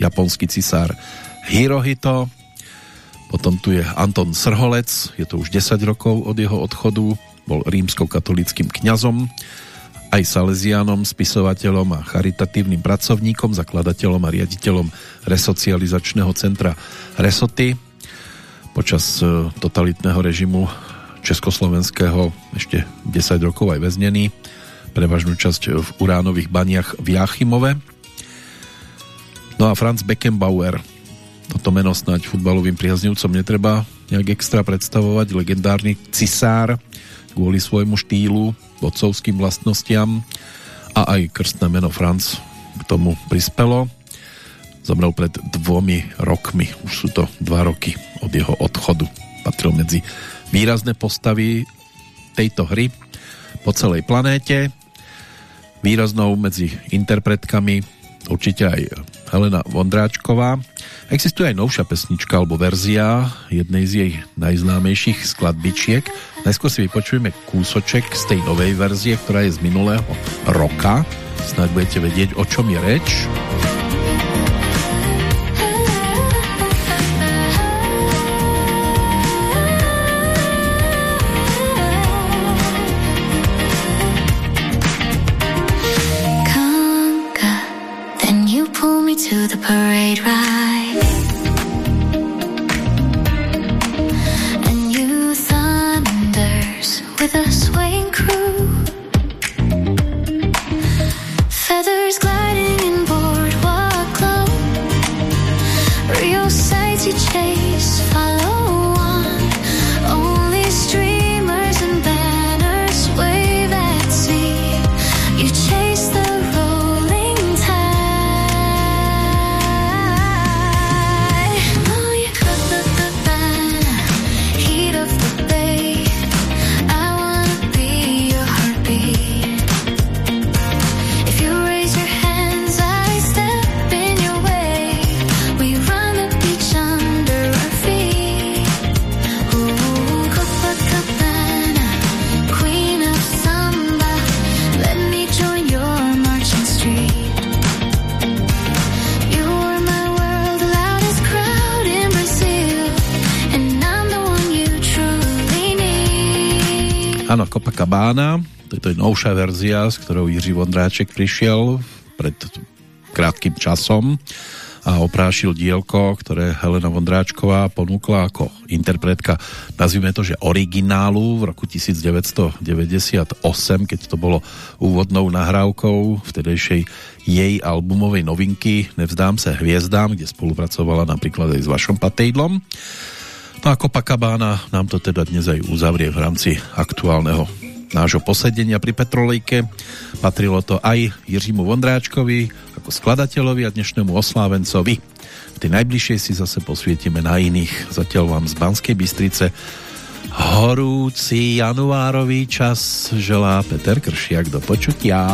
japonský cisár Hirohito. Potom tu je Anton Srholec, je to už 10 rokov od jeho odchodu, bol rímsko-katolickým kňazom aj Salesianom, spisovateľom a charitatívnym pracovníkom, zakladateľom a riaditeľom resocializačného centra Resoty. Počas e, totalitného režimu československého ešte 10 rokov aj väznený, prevažnú časť v uránových baniach v Jachimove. No a Franz Beckenbauer, toto meno snáď futbalovým priaznivcom netreba nejak extra predstavovať, legendárny cisár kvôli svojmu štýlu, vodcovským vlastnostiam a aj krstné meno Franz k tomu prispelo. Zomrel pred dvomi rokmi, už sú to dva roky od jeho odchodu. Patril medzi výrazné postavy tejto hry po celej planéte. Výraznou medzi interpretkami určite aj Helena Vondráčková. Existuje aj novšia pesnička alebo verzia jednej z jej najznámejších skladbičiek. Najskôr si vypočujeme kúsoček z tej novej verzie, ktorá je z minulého roka. Snad budete vedieť, o čom je reč. Copacabana, to je novšia verzia, s ktorou Jiří Vondráček prišiel pred krátkým časom a oprášil dielko, ktoré Helena Vondráčková ponúkla ako interpretka, nazvime to, že originálu v roku 1998, keď to bolo úvodnou nahrávkou vtedejšej jej albumovej novinky Nevzdám sa hviezdám, kde spolupracovala napríklad aj s Vašom Patejdlom. No a Copacabana nám to teda dnes aj uzavrie v rámci aktuálneho nášho posedenia pri Petrolejke. Patrilo to aj Jiřímu Vondráčkovi ako skladateľovi a dnešnému oslávencovi. V tej najbližšej si zase posvietime na iných. Zatiaľ vám z Banskej Bystrice horúci januárový čas želá Peter Kršiak do počutia.